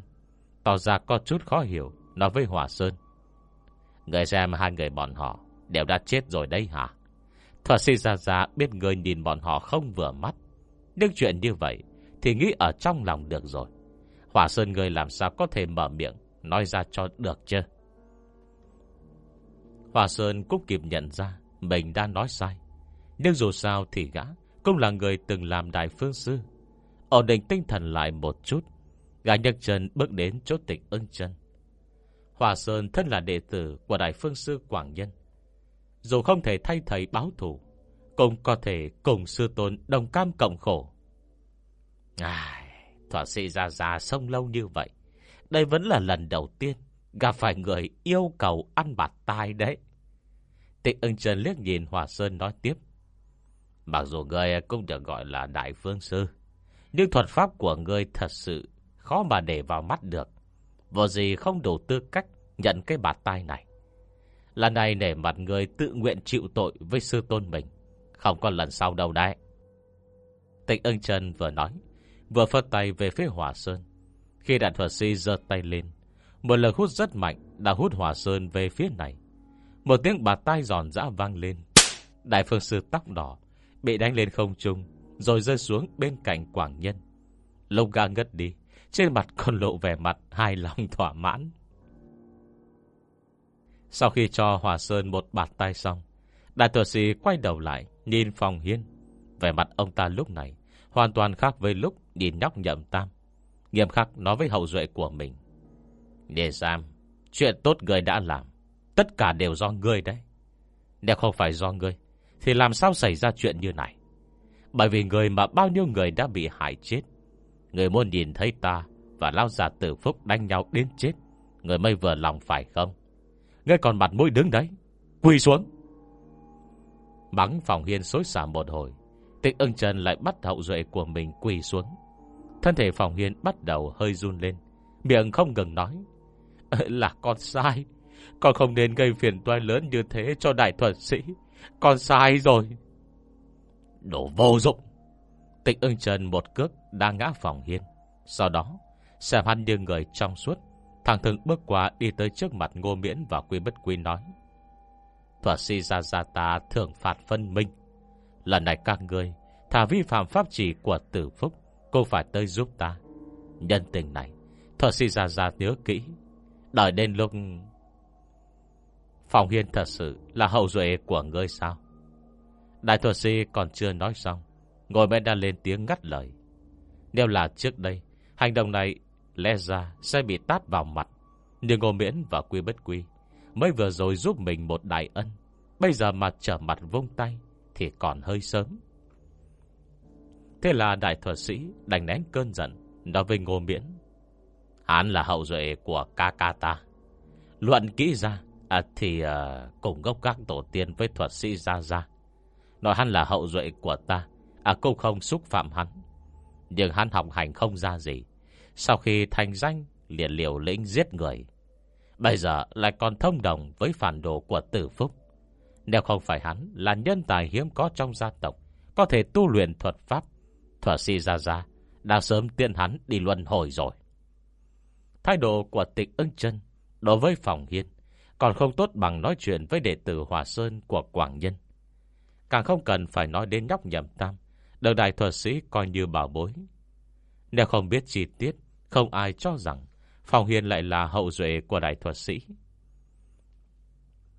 Tỏ ra có chút khó hiểu Nói với Hòa Sơn. Người xem hai người bọn họ Đều đã chết rồi đấy hả? Thuật sĩ ra ra biết người nhìn bọn họ không vừa mắt. Nhưng chuyện như vậy Thì nghĩ ở trong lòng được rồi. Hỏa Sơn người làm sao có thể mở miệng Nói ra cho được chứ Hỏa Sơn cũng kịp nhận ra Mình đã nói sai Nhưng dù sao thì gã Cũng là người từng làm đại phương sư Ổn định tinh thần lại một chút Gã nhấc chân bước đến chỗ tịch ưng chân Hòa Sơn thân là đệ tử của Đại Phương Sư Quảng Nhân. Dù không thể thay thầy báo thủ, cũng có thể cùng sư tôn đồng cam cộng khổ. Ai, thỏa sĩ ra ra sông lâu như vậy. Đây vẫn là lần đầu tiên gặp phải người yêu cầu ăn bạt tai đấy. Tịnh ưng trần liếc nhìn Hòa Sơn nói tiếp. Mặc dù người cũng được gọi là Đại Phương Sư, nhưng thuật pháp của người thật sự khó mà để vào mắt được. Vô gì không đủ tư cách Nhận cái bạt tai này Lần này để mặt người tự nguyện chịu tội Với sư tôn mình Không còn lần sau đâu đấy Tịnh ưng chân vừa nói Vừa phất tay về phía hỏa sơn. Khi đạn thuật sĩ giơ tay lên, Một lực hút rất mạnh Đã hút hỏa sơn về phía này. Một tiếng bạt tai giòn giã vang lên. Đại phương sư tóc đỏ, Bị đánh lên không trung, Rồi rơi xuống bên cạnh quảng nhân. Lông ga ngất đi, trên mặt còn lộ vẻ mặt hài lòng thỏa mãn. Sau khi cho Hòa Sơn một bạt tay xong, Đại thuật sĩ quay đầu lại, Nhìn phòng hiên. Vẻ mặt ông ta lúc này Hoàn toàn khác với lúc nhìn nhóc nhậm tam. Nghiêm khắc nói với hậu duệ của mình. Để giam Chuyện tốt người đã làm. Tất cả đều do ngươi đấy. Nếu không phải do ngươi, Thì làm sao xảy ra chuyện như này? Bởi vì người mà bao nhiêu người đã bị hại chết. Người muốn nhìn thấy ta Và lao giả tử phúc đánh nhau đến chết, Người mới vừa lòng phải không? Người còn mặt mũi đứng đấy, Quỳ xuống. Bắn phòng hiên xối xả một hồi, Tịch ưng trần lại bắt hậu duệ của mình quỳ xuống. Thân thể phòng hiên bắt đầu hơi run lên Miệng không ngừng nói ờ, Là con sai Con không nên gây phiền toái lớn như thế cho đại thuật sĩ Con sai rồi Đồ vô dụng Tịch ưng trần một cước đang ngã phòng hiên. Sau đó, xem hắn như người trong suốt, thằng thường bước qua đi tới trước mặt ngô miễn và quy bất quy nói. Thuật sĩ ra ra ta thưởng phạt phân minh. Lần này các người, thả vi phạm pháp chỉ của tử phúc, cô phải tới giúp ta. Nhân tình này, thuật sĩ ra ra nhớ kỹ. Đợi đến lúc... Phòng hiên thật sự là hậu duệ của ngươi sao? Đại thuật sĩ còn chưa nói xong Ngồi bên đã lên tiếng ngắt lời Nếu là trước đây Hành động này lẽ ra sẽ bị tát vào mặt Nhưng ngô miễn và quy bất quy Mới vừa rồi giúp mình một đại ân Bây giờ mà trở mặt vung tay Thì còn hơi sớm Thế là đại thuật sĩ Đành nén cơn giận Nói với ngô miễn. Hắn là hậu duệ của ca ca ta Luận kỹ ra À thì à, cùng gốc các tổ tiên với thuật sĩ Gia Gia. Nói hắn là hậu duệ của ta À cũng không xúc phạm hắn. Nhưng hắn học hành không ra gì. Sau khi thành danh liền liều lĩnh giết người. Bây giờ lại còn thông đồng với phản đồ của tử phúc. Nếu không phải hắn là nhân tài hiếm có trong gia tộc Có thể tu luyện thuật pháp Thuật sĩ Gia Gia Đã sớm tiện hắn đi luân hồi rồi. Thái độ của tịch ưng chân Đối với phòng hiên Còn không tốt bằng nói chuyện với đệ tử Hòa Sơn của Quảng Nhân. Càng không cần phải nói đến nhóc nhầm tam, Được đại thuật sĩ coi như bảo bối. Nếu không biết chi tiết, Không ai cho rằng Phòng Hiên lại là hậu duệ của đại thuật sĩ.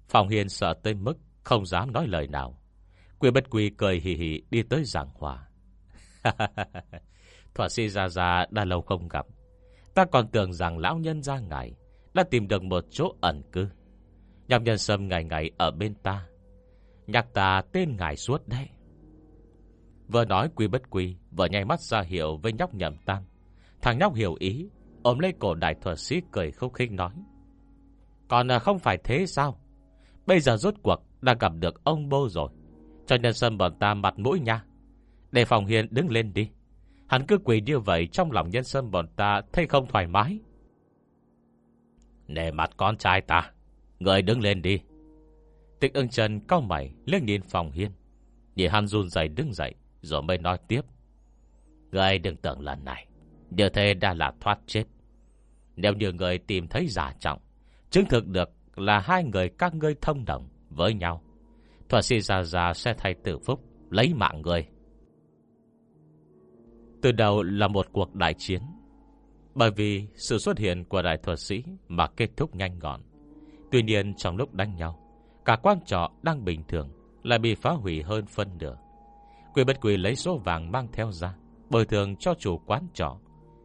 Phòng Hiên sợ tới mức Không dám nói lời nào. Quy bất quy cười hì hì đi tới giảng hòa. Thuật sĩ ra ra đã lâu không gặp. Ta còn tưởng rằng lão nhân ra ngài Đã tìm được một chỗ ẩn cư. Nhằm nhân sâm ngày ngày ở bên ta. Nhạc ta tên ngài suốt đấy. Vừa nói quy bất quy, Vừa nhảy mắt ra hiệu với nhóc nhậm tam. Thằng nhóc hiểu ý, Ôm lấy cổ đại thuật sĩ cười khúc khích nói. Còn à, không phải thế sao? Bây giờ rốt cuộc Đã gặp được ông bô rồi. Cho nhân sâm bọn ta mặt mũi nha. Để phòng hiền đứng lên đi. Hắn cứ quỳ như vậy trong lòng nhân sâm bọn ta Thấy không thoải mái. Nề mặt con trai ta, Người đứng lên đi. Tịch ưng chân cao mày liếc nhìn phòng hiên. Nhìn hắn run dày đứng dậy, Rồi mới nói tiếp. Người đừng tưởng lần này, Điều thế đã là thoát chết. Nếu như người tìm thấy giả trọng, Chứng thực được là hai người các ngươi thông đồng với nhau, Thuật sĩ già già sẽ thay tử phúc, Lấy mạng người. Từ đầu là một cuộc đại chiến. Bởi vì sự xuất hiện của đại thuật sĩ Mà kết thúc nhanh gọn. Tuy nhiên trong lúc đánh nhau, Cả quan trọ đang bình thường Lại bị phá hủy hơn phân nửa. Quỷ bất quỷ lấy số vàng mang theo ra, Bồi thường cho chủ quán trọ.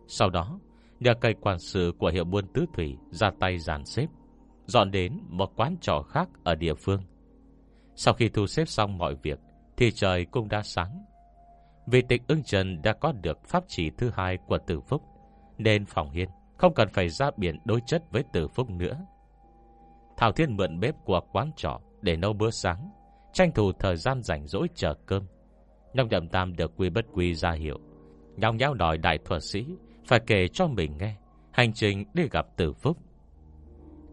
Sau đó, Nhờ cây quản sự của hiệu buôn tứ thủy Ra tay dàn xếp, Dọn đến một quán trọ khác ở địa phương. Sau khi thu xếp xong mọi việc, Thì trời cũng đã sáng. Vì tịch ưng trần đã có được pháp chỉ thứ hai của tử phúc, Nên phòng hiên Không cần phải ra biển đối chất với tử phúc nữa. Thảo Thiên mượn bếp của quán trọ Để nấu bữa sáng, Tranh thủ thời gian rảnh rỗi chờ cơm. Nhong nhậm tam được quy bất quy ra hiệu, Nhong nháo đòi đại thuật sĩ Phải kể cho mình nghe Hành trình đi gặp tử phúc.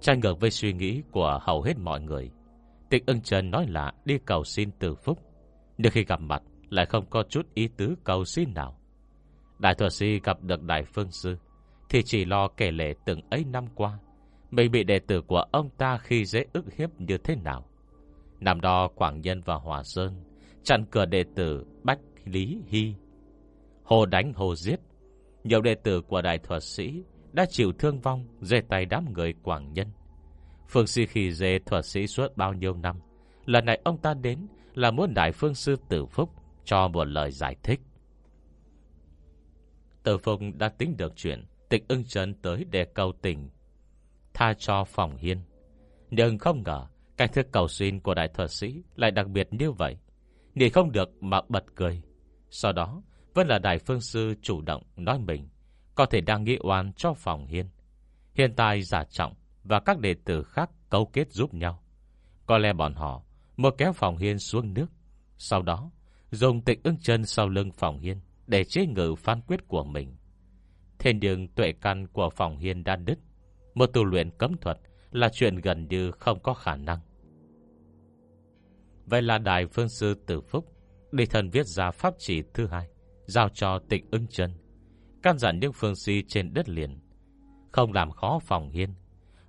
Trái ngược với suy nghĩ của hầu hết mọi người, Tịch ưng trần nói là đi cầu xin tử phúc, Nhưng khi gặp mặt lại không có chút ý tứ cầu xin nào. Đại thuật sĩ gặp được đại phương sư, Thì chỉ lo kể lệ từng ấy năm qua, mình bị đệ tử của ông ta khi dễ ức hiếp như thế nào. Năm đó Quảng Nhân và Hòa Sơn Chặn cửa đệ tử Bách Lý Hy. Hồ đánh hồ giết, Nhiều đệ tử của đại thuật sĩ Đã chịu thương vong Dê tay đám người Quảng Nhân. Phương sư khi dê thuật sĩ suốt bao nhiêu năm, Lần này ông ta đến Là muốn đại phương sư tử phúc. Cho một lời giải thích Tử Phùng đã tính được chuyện Tịch ưng trấn tới để cầu tình tha cho phòng hiên. Nhưng không ngờ, cách thức cầu xin của đại thuật sĩ lại đặc biệt như vậy. Nhìn không được mà bật cười. Sau đó, vẫn là đại phương sư chủ động nói mình có thể đang nghĩ oan cho phòng hiên. Hiện tại giả trọng và các đệ tử khác cấu kết giúp nhau. Có lẽ bọn họ mới kéo phòng hiên xuống nước. Sau đó, dùng tịch ưng chân sau lưng phòng hiên để chế ngự phán quyết của mình. Thế nhưng tuệ căn của phòng hiên đã đứt. Một tu luyện cấm thuật Là chuyện gần như không có khả năng Vậy là Đại Phương Sư Tử Phúc Đi thần viết ra pháp chỉ thứ hai, Giao cho tịch ưng chân, Căn dặn những phương si trên đất liền Không làm khó phòng hiên,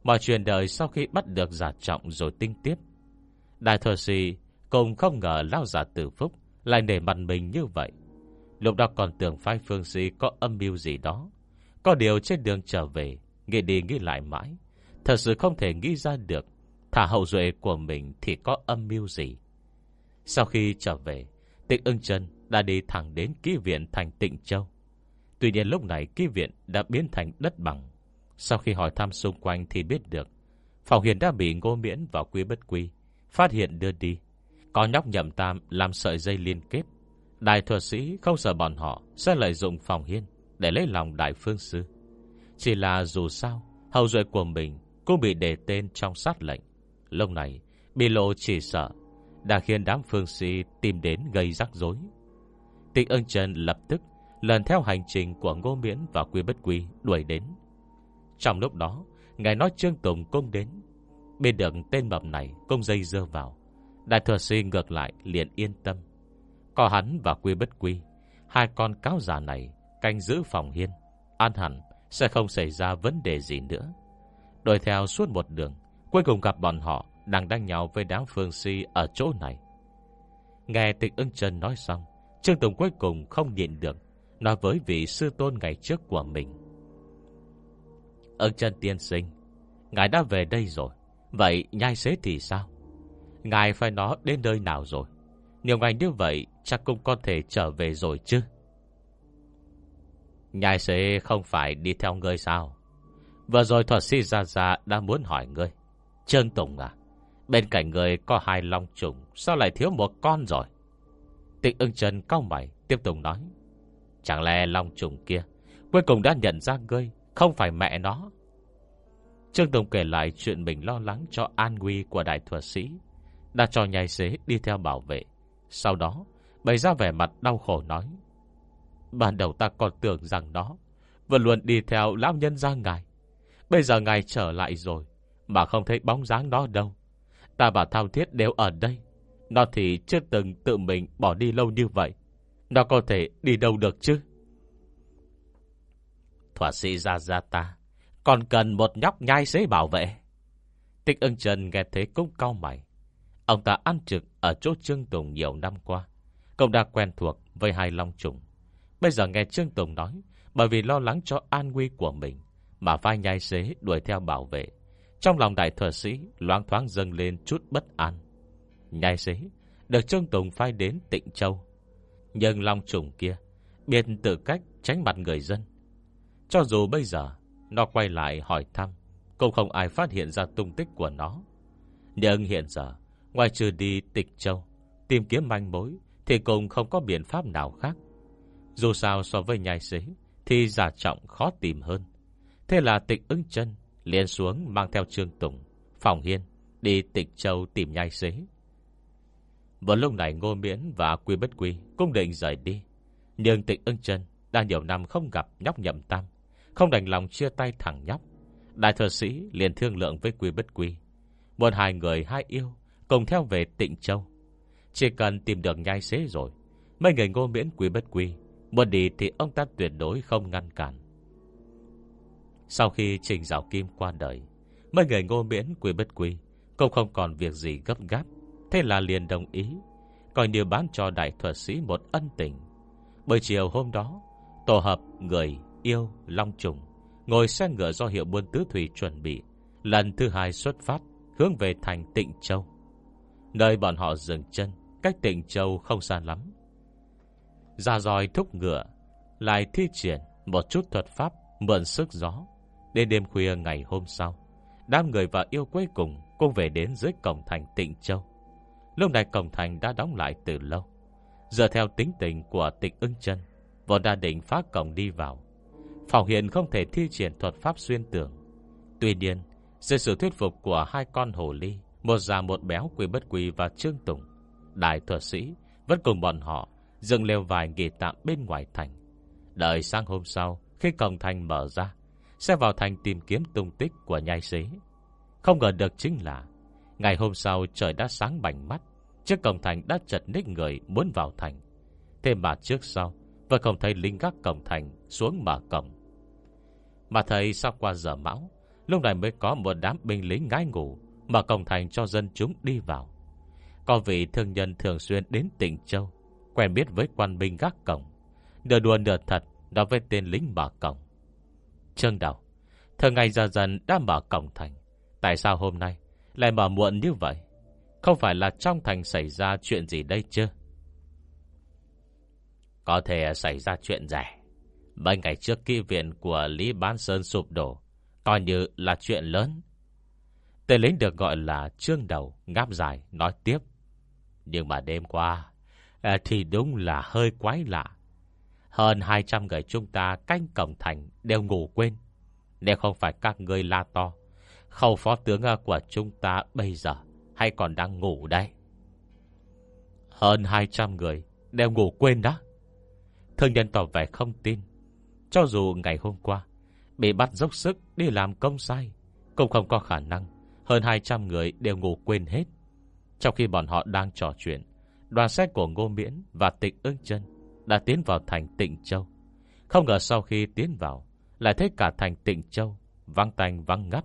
Mọi chuyện đời sau khi bắt được giả trọng rồi tinh tiếp Đại thờ si Cùng không ngờ lao giả tử phúc lại để mặt mình như vậy. Lúc đó còn tưởng phái phương sĩ có âm mưu gì đó. Có điều trên đường trở về, Nghĩ đi nghĩ lại mãi. Thật sự không thể nghĩ ra được, Thả hậu duệ của mình thì có âm mưu gì. Sau khi trở về, Tịnh ưng chân đã đi thẳng đến ký viện thành Tịnh Châu. Tuy nhiên lúc này ký viện đã biến thành đất bằng. Sau khi hỏi thăm xung quanh thì biết được, Phòng hiền đã bị ngô miễn vào quy bất quy Phát hiện đưa đi. Có nhóc nhậm tam làm sợi dây liên kết. Đại thuật sĩ không sợ bọn họ Sẽ lợi dụng phòng hiên Để lấy lòng đại phương sư. Chỉ là dù sao, Hậu duệ của mình Cũng bị đề tên trong sát lệnh. Lúc này, Bị lộ chỉ sợ, Đã khiến đám phương sĩ tìm đến gây rắc rối. Tịch ưng trần lập tức Lần theo hành trình của Ngô Miễn Và Quy Bất Quy đuổi đến. Trong lúc đó, Ngài nói Trương Tùng công đến. Bên đường tên mập này công dây dơ vào. Đại thừa sư ngược lại, liền yên tâm. Có hắn và Quy Bất Quy, Hai con cáo già này Canh giữ phòng hiên, An hẳn, sẽ không xảy ra vấn đề gì nữa. Đổi theo suốt một đường, Cuối cùng gặp bọn họ Đang đánh nhau với đám phương si ở chỗ này. Nghe tịch ưng chân nói xong, Trương Tùng cuối cùng không nhịn được, Nói với vị sư tôn ngày trước của mình. Ưng chân tiên sinh, Ngài đã về đây rồi, Vậy nhai xế thì sao? Ngài phải nó đến nơi nào rồi? Nếu ngài như vậy, Chắc cũng có thể trở về rồi chứ. Nhai xế không phải đi theo ngươi sao? Vừa rồi thuật sĩ ra ra đã muốn hỏi ngươi. Trương Tùng à Bên cạnh người có hai long trùng, Sao lại thiếu một con rồi? Tịch ưng chân cao mày, Tiếp tục nói. Chẳng lẽ long trùng kia Cuối cùng đã nhận ra ngươi, Không phải mẹ nó? Trương Tùng kể lại chuyện mình lo lắng cho an nguy của đại thuật sĩ. Đã cho nhai xế đi theo bảo vệ. Sau đó, Bày ra vẻ mặt đau khổ nói, Ban đầu ta còn tưởng rằng nó Vẫn luôn đi theo lão nhân ra ngài. Bây giờ ngài trở lại rồi, Mà không thấy bóng dáng nó đâu. Ta và Thao Thiết đều ở đây. Nó thì chưa từng tự mình bỏ đi lâu như vậy. Nó có thể đi đâu được chứ? Thỏa sĩ ra ra ta Còn cần một nhóc nhai xế bảo vệ. Tích ưng trần nghe thế cũng cao mày. Ông ta ăn trực ở chỗ Trương Tùng nhiều năm qua. Cũng đã quen thuộc với hai long trùng. Bây giờ nghe Trương Tùng nói, Bởi vì lo lắng cho an nguy của mình, Mà vai nhai xế đuổi theo bảo vệ. Trong lòng đại thừa sĩ, Loáng thoáng dâng lên chút bất an. Nhai xế, Được Trương Tùng phai đến tịnh châu. Nhưng long trùng kia Biệt tự cách tránh mặt người dân. Cho dù bây giờ, Nó quay lại hỏi thăm, Cũng không ai phát hiện ra tung tích của nó. Nhưng hiện giờ Ngoài trừ đi tịch châu, Tìm kiếm manh mối Thì cũng không có biện pháp nào khác. Dù sao so với nhai xế Thì giả trọng khó tìm hơn. Thế là tịch ứng chân, liền xuống mang theo Trương Tùng, Phòng Hiên Đi tịch châu tìm nhai xế. Vào lúc này Ngô Miễn và Quy Bất Quy Cũng định rời đi, Nhưng tịch ưng chân Đã nhiều năm không gặp nhóc nhậm tam, Không đành lòng chia tay thẳng nhóc. Đại thừa sĩ liền thương lượng với Quy Bất Quy, Một hai người hai yêu Cùng theo về tịnh châu. Chỉ cần tìm được nhai xế rồi, Mấy người ngô miễn Quy Bất Quy, Muốn đi thì ông ta tuyệt đối không ngăn cản. Sau khi Trình Giáo Kim qua đời, Mấy người ngô miễn quy bất quy Cũng không còn việc gì gấp gáp, Thế là liền đồng ý, Coi như bán cho đại thuật sĩ một ân tình. Bởi chiều hôm đó, Tổ hợp người yêu Long Trùng Ngồi xe ngựa do hiệu buôn tứ thủy chuẩn bị, Lần thứ hai xuất phát Hướng về thành Tịnh Châu. Nơi bọn họ dừng chân, Cách Tịnh Châu không xa lắm. Ra dòi thúc ngựa, Lại thi triển một chút thuật pháp Mượn sức gió. Đến đêm khuya ngày hôm sau, Đám người và yêu cuối cùng Cũng về đến dưới cổng thành Tịnh Châu. Lúc này cổng thành đã đóng lại từ lâu. Giờ theo tính tình của tịch ưng chân Võ đã định phá cổng đi vào. Phòng hiện không thể thi triển thuật pháp xuyên tường. Tuy nhiên, Dưới sự thuyết phục của hai con hồ ly một già một béo quỷ bất quỷ và trương tùng Đại thuật sĩ Vẫn cùng bọn họ dừng lều vài nghỉ tạm bên ngoài thành. Đợi sang hôm sau, khi cổng thành mở ra, sẽ vào thành tìm kiếm tung tích của nhai xế. Không ngờ được chính là, ngày hôm sau trời đã sáng bảnh mắt, trước cổng thành đã chật ních người muốn vào thành. Thế mà trước sau, vẫn không thấy linh gác cổng thành xuống mở cổng. Mà thấy sau qua giờ mão, lúc này mới có một đám binh lính ngái ngủ, mở cổng thành cho dân chúng đi vào. Có vị thương nhân thường xuyên đến tỉnh Châu, Quen biết với quan binh gác cổng. Nửa đùa nửa thật, Nói với tên lính mở cổng. Trương Đạo, Thời ngày giờ dần đã mở cổng thành, Tại sao hôm nay Lại mở muộn như vậy? Không phải là trong thành xảy ra chuyện gì đây chứ? Có thể xảy ra chuyện rẻ Mấy ngày trước kia viện của Lý Bán Sơn sụp đổ, Coi như là chuyện lớn Tên lính được gọi là Trương Đầu Ngáp dài nói tiếp. Nhưng mà đêm qua à, Thì đúng là hơi quái lạ. Hơn 200 người chúng ta canh cổng thành Đều ngủ quên. Nếu không phải các người la to khẩu phó tướng à, của chúng ta bây giờ Hay còn đang ngủ đây? Hơn 200 người Đều ngủ quên đó. Thương nhân tỏ vẻ không tin. Cho dù ngày hôm qua Bị bắt dốc sức đi làm công sai Cũng không có khả năng hơn 200 người đều ngủ quên hết. Trong khi bọn họ đang trò chuyện, Đoàn xe của Ngô Miễn và Tịnh ưng chân Đã tiến vào thành Tịnh Châu. Không ngờ sau khi tiến vào, Lại thấy cả thành Tịnh Châu Văng tanh văng ngắt.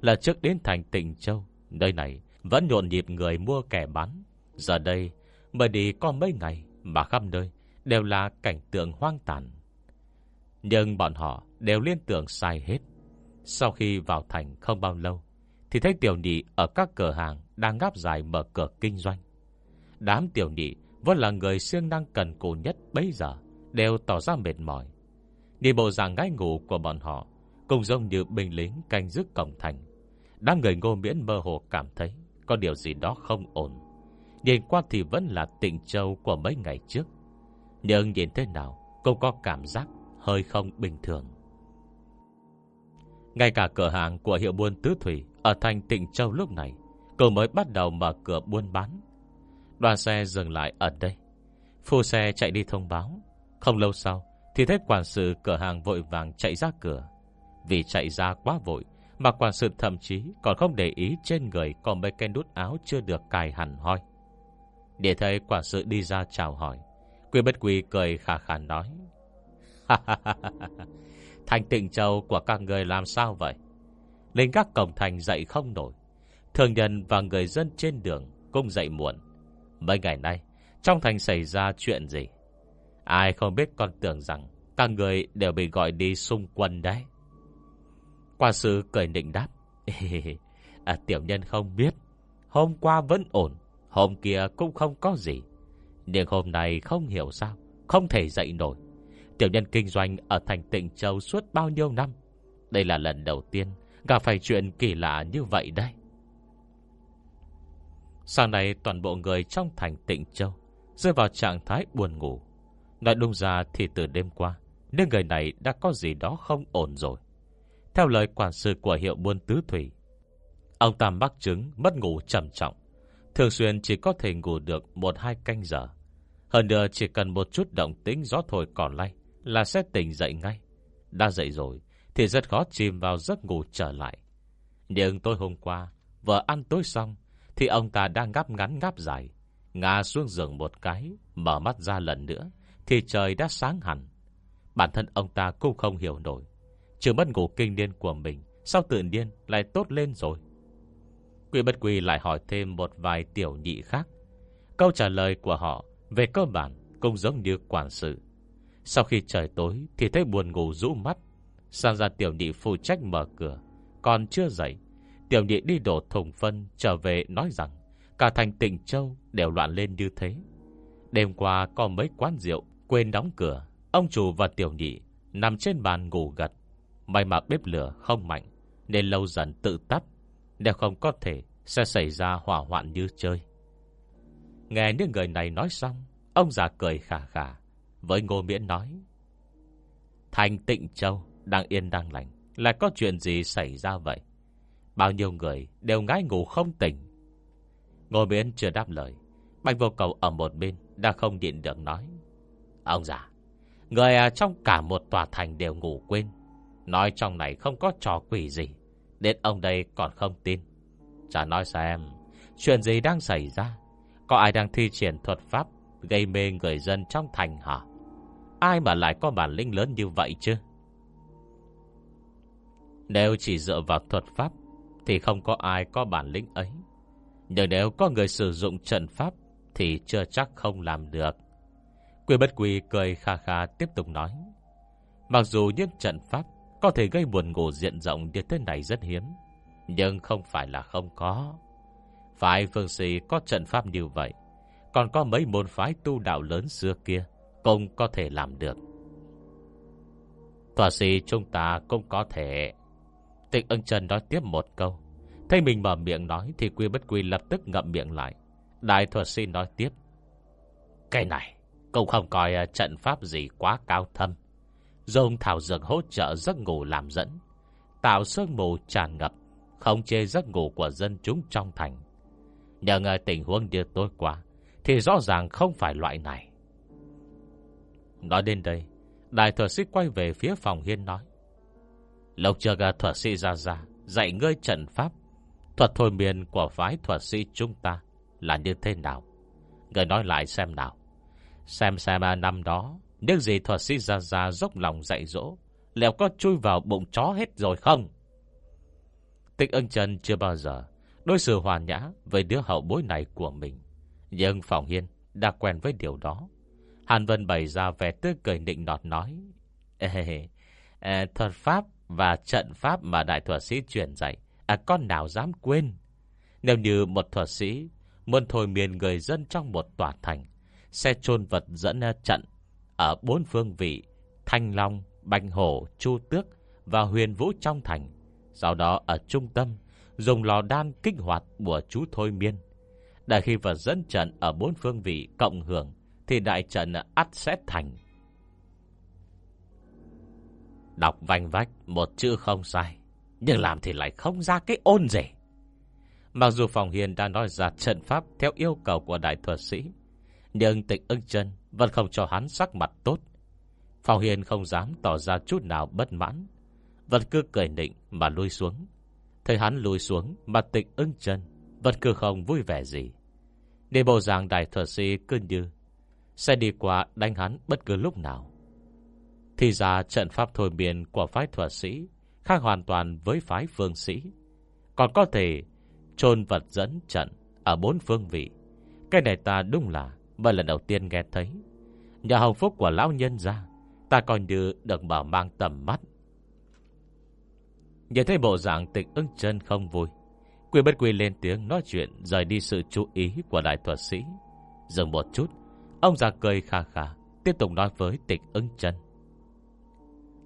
Là trước đến thành Tịnh Châu, Nơi này vẫn nhộn nhịp người mua kẻ bán. Giờ đây, mới đi có mấy ngày Mà khắp nơi đều là cảnh tượng hoang tàn. Nhưng bọn họ đều liên tưởng sai hết. Sau khi vào thành không bao lâu thì thấy tiểu nhị ở các cửa hàng Đang ngáp dài mở cửa kinh doanh. Đám tiểu nhị Vẫn là người siêng năng cần cù nhất bây giờ, Đều tỏ ra mệt mỏi. Nhìn bộ dạng ngái ngủ của bọn họ Cùng giống như binh lính canh giữ cổng thành. Đám người ngô miễn mơ hồ cảm thấy Có điều gì đó không ổn. Nhìn qua thì vẫn là tịnh châu của mấy ngày trước. Nhưng nhìn thế nào Cũng có cảm giác hơi không bình thường. Ngay cả cửa hàng của hiệu buôn Tứ Thủy ở thành tịnh châu lúc này Cô mới bắt đầu mở cửa buôn bán. Đoàn xe dừng lại ở đây. Phu xe chạy đi thông báo. Không lâu sau, Thì thấy quản sự cửa hàng vội vàng chạy ra cửa. Vì chạy ra quá vội, Mà quản sự thậm chí còn không để ý Trên người còn mấy cái nút áo chưa được cài hẳn hoi. Để thấy quản sự đi ra chào hỏi, Quy bất quy cười khả khả nói Thành tịnh châu của các người làm sao vậy? Lên các cổng thành dậy không nổi. Thường nhân và người dân trên đường Cũng dậy muộn. Mấy ngày nay Trong thành xảy ra chuyện gì? Ai không biết con tưởng rằng Các người đều bị gọi đi xung quân đấy? Qua sư cười nịnh đáp. À, Tiểu nhân không biết. Hôm qua vẫn ổn Hôm kia cũng không có gì. Nhưng hôm nay không hiểu sao Không thể dậy nổi. Tiểu nhân kinh doanh ở thành tịnh châu suốt bao nhiêu năm? Đây là lần đầu tiên Gặp phải chuyện kỳ lạ như vậy đây sáng nay toàn bộ người trong thành tịnh châu Rơi vào trạng thái buồn ngủ. Nói đúng ra thì từ đêm qua, Nên người này đã có gì đó không ổn rồi. Theo lời quản sự của hiệu buôn tứ thủy, Ông Tam mắc chứng mất ngủ trầm trọng. Thường xuyên chỉ có thể ngủ được một hai canh giờ. Hơn nữa chỉ cần một chút động tính gió thổi còn lay Là sẽ tỉnh dậy ngay. Đã dậy rồi thì rất khó chìm vào giấc ngủ trở lại. Nhưng tôi hôm qua, Vợ ăn tối xong, thì ông ta đang ngáp ngắn ngáp dài, Ngã xuống giường một cái, Mở mắt ra lần nữa, Thì trời đã sáng hẳn. Bản thân ông ta cũng không hiểu nổi, Chưa mất ngủ kinh niên của mình, Sao tự nhiên lại tốt lên rồi? Quỷ bất quỷ lại hỏi thêm một vài tiểu nhị khác. Câu trả lời của họ Về cơ bản cũng giống như quản sự. Sau khi trời tối Thì thấy buồn ngủ rũ mắt Sang ra tiểu nhị phụ trách mở cửa. Còn chưa dậy, Tiểu nhị đi đổ thùng phân, trở về nói rằng, Cả thành tỉnh Châu đều loạn lên như thế. Đêm qua có mấy quán rượu, Quên đóng cửa. Ông chủ và tiểu nhị Nằm trên bàn ngủ gật. May mà bếp lửa không mạnh, Nên lâu dần tự tắt, Nếu không có thể Sẽ xảy ra hỏa hoạn như chơi. Nghe những người này nói xong, Ông già cười khà khà, Với ngô miễn nói, Thành tịnh châu đang yên đang lành. Lại có chuyện gì xảy ra vậy? Bao nhiêu người đều ngái ngủ không tỉnh. Ngồi bên chưa đáp lời. Bạch vô cầu ở một bên Đã không điện được nói. Ông già, Người trong cả một tòa thành đều ngủ quên. Nói trong này không có trò quỷ gì, Đến ông đây còn không tin. Chả nói xem, Chuyện gì đang xảy ra? Có ai đang thi triển thuật pháp Gây mê người dân trong thành hả? Ai mà lại có bản lĩnh lớn như vậy chứ? Nếu chỉ dựa vào thuật pháp, thì không có ai có bản lĩnh ấy. Nhưng nếu có người sử dụng trận pháp, Thì chưa chắc không làm được. Quy bất quy cười kha kha tiếp tục nói, Mặc dù những trận pháp Có thể gây buồn ngủ diện rộng như thế này rất hiếm, Nhưng không phải là không có. Phải phương sĩ có trận pháp như vậy, Còn có mấy môn phái tu đạo lớn xưa kia Cũng có thể làm được. Tòa sĩ chúng ta cũng có thể Tịch ân Trần nói tiếp một câu. Thấy mình mở miệng nói Thì quy bất quy lập tức ngậm miệng lại. Đại thuật sĩ nói tiếp. Cái này Cũng không coi à, trận pháp gì quá cao thâm. Dùng thảo dược hỗ trợ giấc ngủ làm dẫn. Tạo sương mù tràn ngập Không chê giấc ngủ của dân chúng trong thành. Nhờ ngờ tình huống đưa tôi qua, Thì rõ ràng không phải loại này. Nói đến đây, Đại thuật sĩ quay về phía phòng hiên nói. Lộc chờ gà thuật sĩ ra ra Dạy ngươi trận pháp. Thuật thôi miền của phái thuật sĩ chúng ta Là như thế nào? Người nói lại xem nào. Xem xem à, năm đó Những gì thuật sĩ ra ra dốc lòng dạy dỗ Liệu có chui vào bụng chó hết rồi không? Tịch ân chân chưa bao giờ Đối xử hòa nhã Với đứa hậu bối này của mình Nhưng Phòng Hiên đã quen với điều đó. Hàn Vân bày ra vẻ tươi cười nịnh nọt nói Ê, ê, Thuật pháp và trận pháp mà đại thuật sĩ truyền dạy. À, Con nào dám quên? Nếu như một thuật sĩ Muốn thôi miền người dân trong một tòa thành Xe chôn vật dẫn trận Ở bốn phương vị Thanh Long, Bạch Hổ, Chu Tước Và huyền vũ trong thành. Sau đó ở trung tâm Dùng lò đan kích hoạt của chú Thôi Miên. Đại khi vật dẫn trận Ở bốn phương vị cộng hưởng Thì đại trận ắt sẽ thành. Đọc vanh vách, Một chữ không sai. Nhưng làm thì lại không ra cái ôn gì. Mặc dù Phòng Hiền đã nói ra trận pháp Theo yêu cầu của đại thuật sĩ, Nhưng tịch ưng chân Vẫn không cho hắn sắc mặt tốt. Phòng Hiền không dám tỏ ra chút nào bất mãn, Vẫn cứ cười nịnh mà lui xuống. Thấy hắn lùi xuống Mà tịch ưng chân Vẫn cứ không vui vẻ gì. Để bộ dạng đại thuật sĩ cứ như Sẽ đi qua đánh hắn bất cứ lúc nào. Thì ra trận pháp thôi miền Của phái thuật sĩ, Khác hoàn toàn với phái phương sĩ, Còn có thể chôn vật dẫn trận Ở bốn phương vị. Cái này ta đúng là Mà lần đầu tiên nghe thấy. Nhờ hồng phúc của lão nhân ra, Ta coi như được mở mang tầm mắt. Nhìn thấy bộ dạng tịch ưng chân không vui, Quy bất quy lên tiếng nói chuyện Rời đi sự chú ý của đại thuật sĩ. Dừng một chút, Ông già cười kha kha, Tiếp tục nói với tịch ưng chân.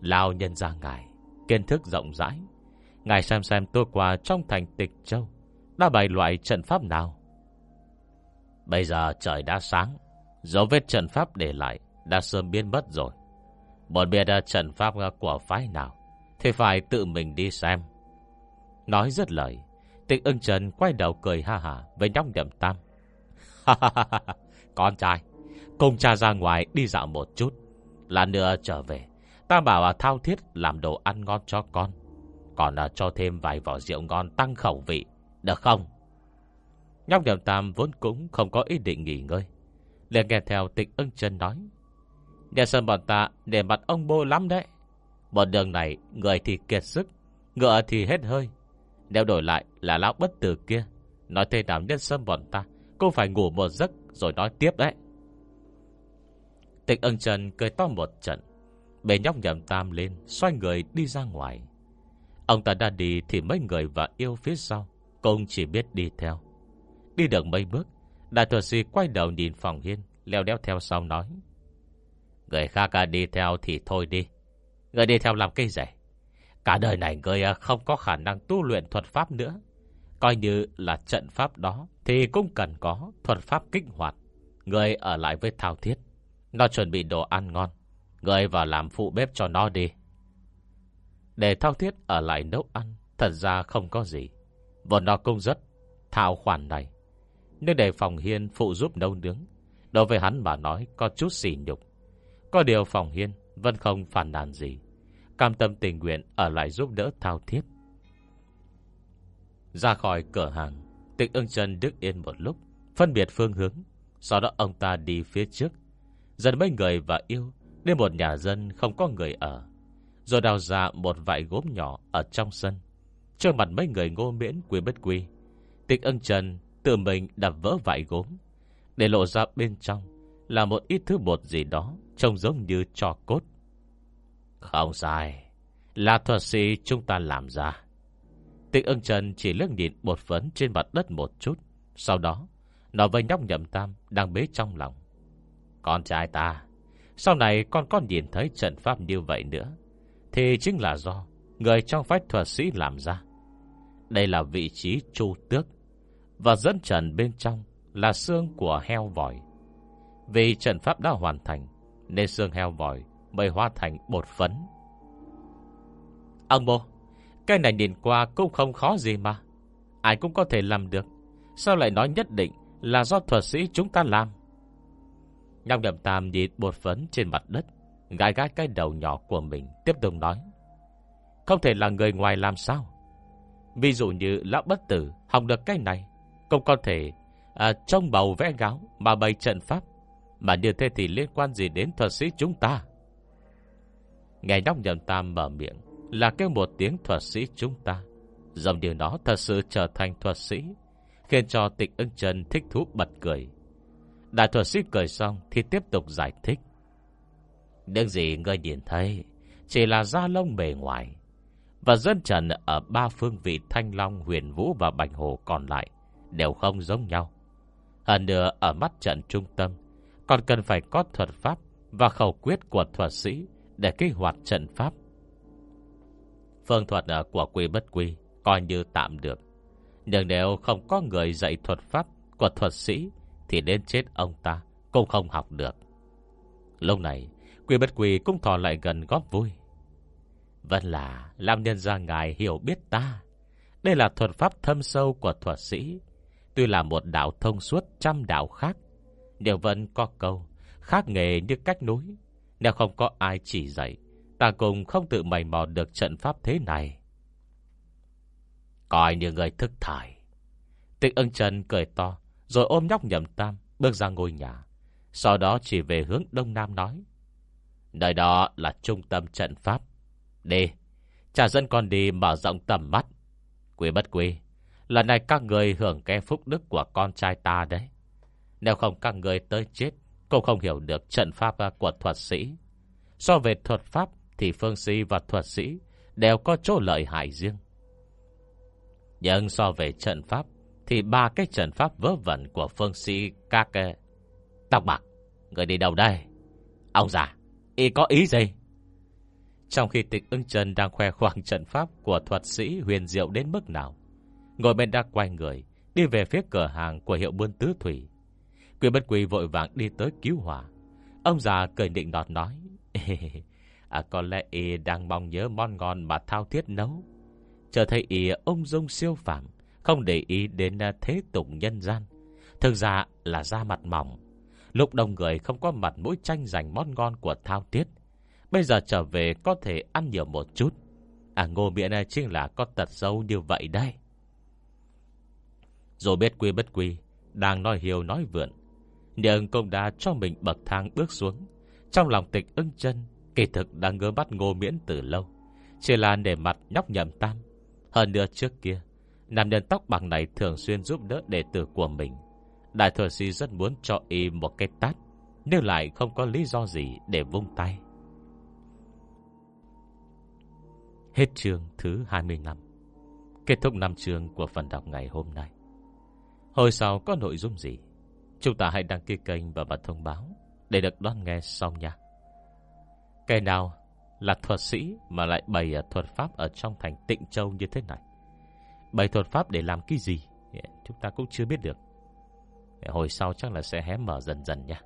Lao nhân ra ngài, Kiến thức rộng rãi. Ngài xem xem tôi qua trong thành tịch châu, Đã bày loại trận pháp nào? Bây giờ trời đã sáng, Dấu vết trận pháp để lại Đã sớm biến mất rồi. Bọn biết à, trận pháp à, của phái nào, Thì phải tự mình đi xem. Nói rất lời, Tịch ưng trần quay đầu cười ha ha Với nhóc nhậm tam. Con trai, Cùng cha ra ngoài đi dạo một chút Là nữa trở về. Ta bảo là thao thiết làm đồ ăn ngon cho con, Còn là cho thêm vài vỏ rượu ngon tăng khẩu vị, Được không? Nhóc nhậm tam vốn cũng không có ý định nghỉ ngơi. Liền nghe theo tịch ưng chân nói, Nhà sân bọn ta để mặt ông bô lắm đấy. Bọn đường này, Người thì kiệt sức, Ngựa thì hết hơi. Nếu đổi lại là lão bất tử kia, Nói thế nào nhân sân bọn ta cô phải ngủ một giấc rồi nói tiếp đấy. Tịch ưng chân cười to một trận. Bề nhóc nhầm tam lên, Xoay người đi ra ngoài. Ông ta đã đi thì mấy người và yêu phía sau Cũng chỉ biết đi theo. Đi được mấy bước, Đại thuật sĩ quay đầu nhìn phòng hiên, Leo đeo theo sau nói. Người khác à, đi theo thì thôi đi. Người đi theo làm cây rẻ Cả đời này người à, không có khả năng tu luyện thuật pháp nữa. Coi như là trận pháp đó Thì cũng cần có thuật pháp kích hoạt. Người ở lại với thao thiết, Nó chuẩn bị đồ ăn ngon. Người vào làm phụ bếp cho nó đi. Để thao thiết ở lại nấu ăn, Thật ra không có gì. Vốn nó cũng rất thao khoản này. Nhưng để phòng hiên phụ giúp nấu nướng, Đối với hắn mà nói có chút xỉ nhục. Có điều phòng hiên Vẫn không phản nàn gì. Cam tâm tình nguyện ở lại giúp đỡ thao thiết. Ra khỏi cửa hàng, Tịch ưng chân đức yên một lúc, Phân biệt phương hướng. Sau đó ông ta đi phía trước. Dần mấy người và yêu Đến một nhà dân không có người ở, Rồi đào ra một vại gốm nhỏ Ở trong sân. Trước mặt mấy người ngô miễn quy bất quy, Tịch ân trần tự mình đập vỡ vại gốm, Để lộ ra bên trong Là một ít thứ bột gì đó Trông giống như trò cốt. Không sai, Là thuật sĩ chúng ta làm ra. Tịch ưng trần chỉ lướt nhìn bột phấn trên mặt đất một chút, Sau đó nó với nhóc nhậm tam Đang bế trong lòng. Con trai ta sau này con có nhìn thấy trận pháp như vậy nữa, Thì chính là do Người trong phách thuật sĩ làm ra. Đây là vị trí chu tước, Và dẫn trần bên trong Là xương của heo vòi. Vì trận pháp đã hoàn thành, Nên xương heo vòi Mới hóa thành bột phấn. Ông bố Cái này nhìn qua cũng không khó gì mà. Ai cũng có thể làm được. Sao lại nói nhất định là do thuật sĩ chúng ta làm? Nhong nhầm tam nhìn bột phấn trên mặt đất gai gái cái đầu nhỏ của mình Tiếp tục nói. Không thể là người ngoài làm sao? Ví dụ như lão bất tử Học được cái này Cũng có thể à, Trông bầu vẽ gáo Mà bày trận pháp. Mà như thế thì liên quan gì đến thuật sĩ chúng ta? Ngày nóc nhầm tam mở miệng Là kêu một tiếng thuật sĩ chúng ta. Dòng điều đó thật sự trở thành thuật sĩ Khiến cho tịch ưng chân thích thú bật cười. Đại thuật sĩ cười xong Thì tiếp tục giải thích. Những gì ngươi nhìn thấy Chỉ là da lông bề ngoài Và dân trần ở ba phương vị Thanh Long, Huyền Vũ và Bạch Hồ còn lại Đều không giống nhau. Hơn nữa ở mắt trận trung tâm Còn cần phải có thuật pháp Và khẩu quyết của thuật sĩ Để kích hoạt trận pháp. Phương thuật ờ, của quy bất quy Coi như tạm được. Nhưng nếu không có người dạy thuật pháp Của thuật sĩ thì đến chết ông ta, Cũng không học được. Lúc này, Quy bất quỳ cũng thò lại gần góp vui. Vẫn là Làm nhân ra ngài hiểu biết ta. Đây là thuật pháp thâm sâu của thuật sĩ. Tuy là một đạo thông suốt trăm đạo khác, Nhưng vẫn có câu Khác nghề như cách núi. Nếu không có ai chỉ dạy, Ta cùng không tự mày mò được trận pháp thế này. Coi như người thức thải. Tịch ưng trần cười to. Rồi ôm nhóc nhầm tam, Bước ra ngôi nhà. Sau đó chỉ về hướng đông nam nói, Nơi đó là trung tâm trận pháp. Đi Trả dân con đi mở rộng tầm mắt. Quý bất quý Lần này các người hưởng cái phúc đức của con trai ta đấy. Nếu không các người tới chết, Cũng không hiểu được trận pháp à, của thuật sĩ. So về thuật pháp Thì phương sĩ và thuật sĩ Đều có chỗ lợi hại riêng. Nhưng so về trận pháp thì ba cái trận pháp vớ vẩn của phương sĩ các Tóc bạc Người đi đâu đây? Ông già Y có ý gì? Trong khi tịch ưng trần đang khoe khoang trận pháp Của thuật sĩ huyền diệu đến mức nào Ngồi bên đã quay người Đi về phía cửa hàng của hiệu buôn tứ thủy. Quyền bất quỳ vội vàng đi tới cứu hỏa. Ông già cười định đọt nói à, Có lẽ y đang mong nhớ món ngon mà thao thiết nấu. Chờ thấy y ông dung siêu phạm không để ý đến à, thế tục nhân gian. Thực ra là da mặt mỏng. Lúc đông người không có mặt mũi tranh giành món ngon của thao tiết. Bây giờ trở về có thể ăn nhiều một chút. À ngô miệng này chính là có tật sâu như vậy đây. Rồi biết quy bất quy, Đang nói hiều nói vượn, Nhưng cũng đã cho mình bậc thang bước xuống. Trong lòng tịch ưng chân, Kỳ thực đang ngơ bắt ngô miễn từ lâu. Chỉ là để mặt nhóc nhậm tam. Hơn nữa trước kia Nam nhân tóc bằng này thường xuyên giúp đỡ đệ tử của mình. Đại thừa sĩ rất muốn cho y một cái tát, Nhưng lại không có lý do gì để vung tay. Hết chương thứ 25 Kết thúc năm chương của phần đọc ngày hôm nay. Hồi sau có nội dung gì? Chúng ta hãy đăng ký kênh và bật thông báo Để được đón nghe sau nha. Cái nào là thuật sĩ mà lại bày thuật pháp ở trong thành tịnh châu như thế này. Bày thuật pháp để làm cái gì? Chúng ta cũng chưa biết được. Hồi sau chắc là sẽ hé mở dần dần nha.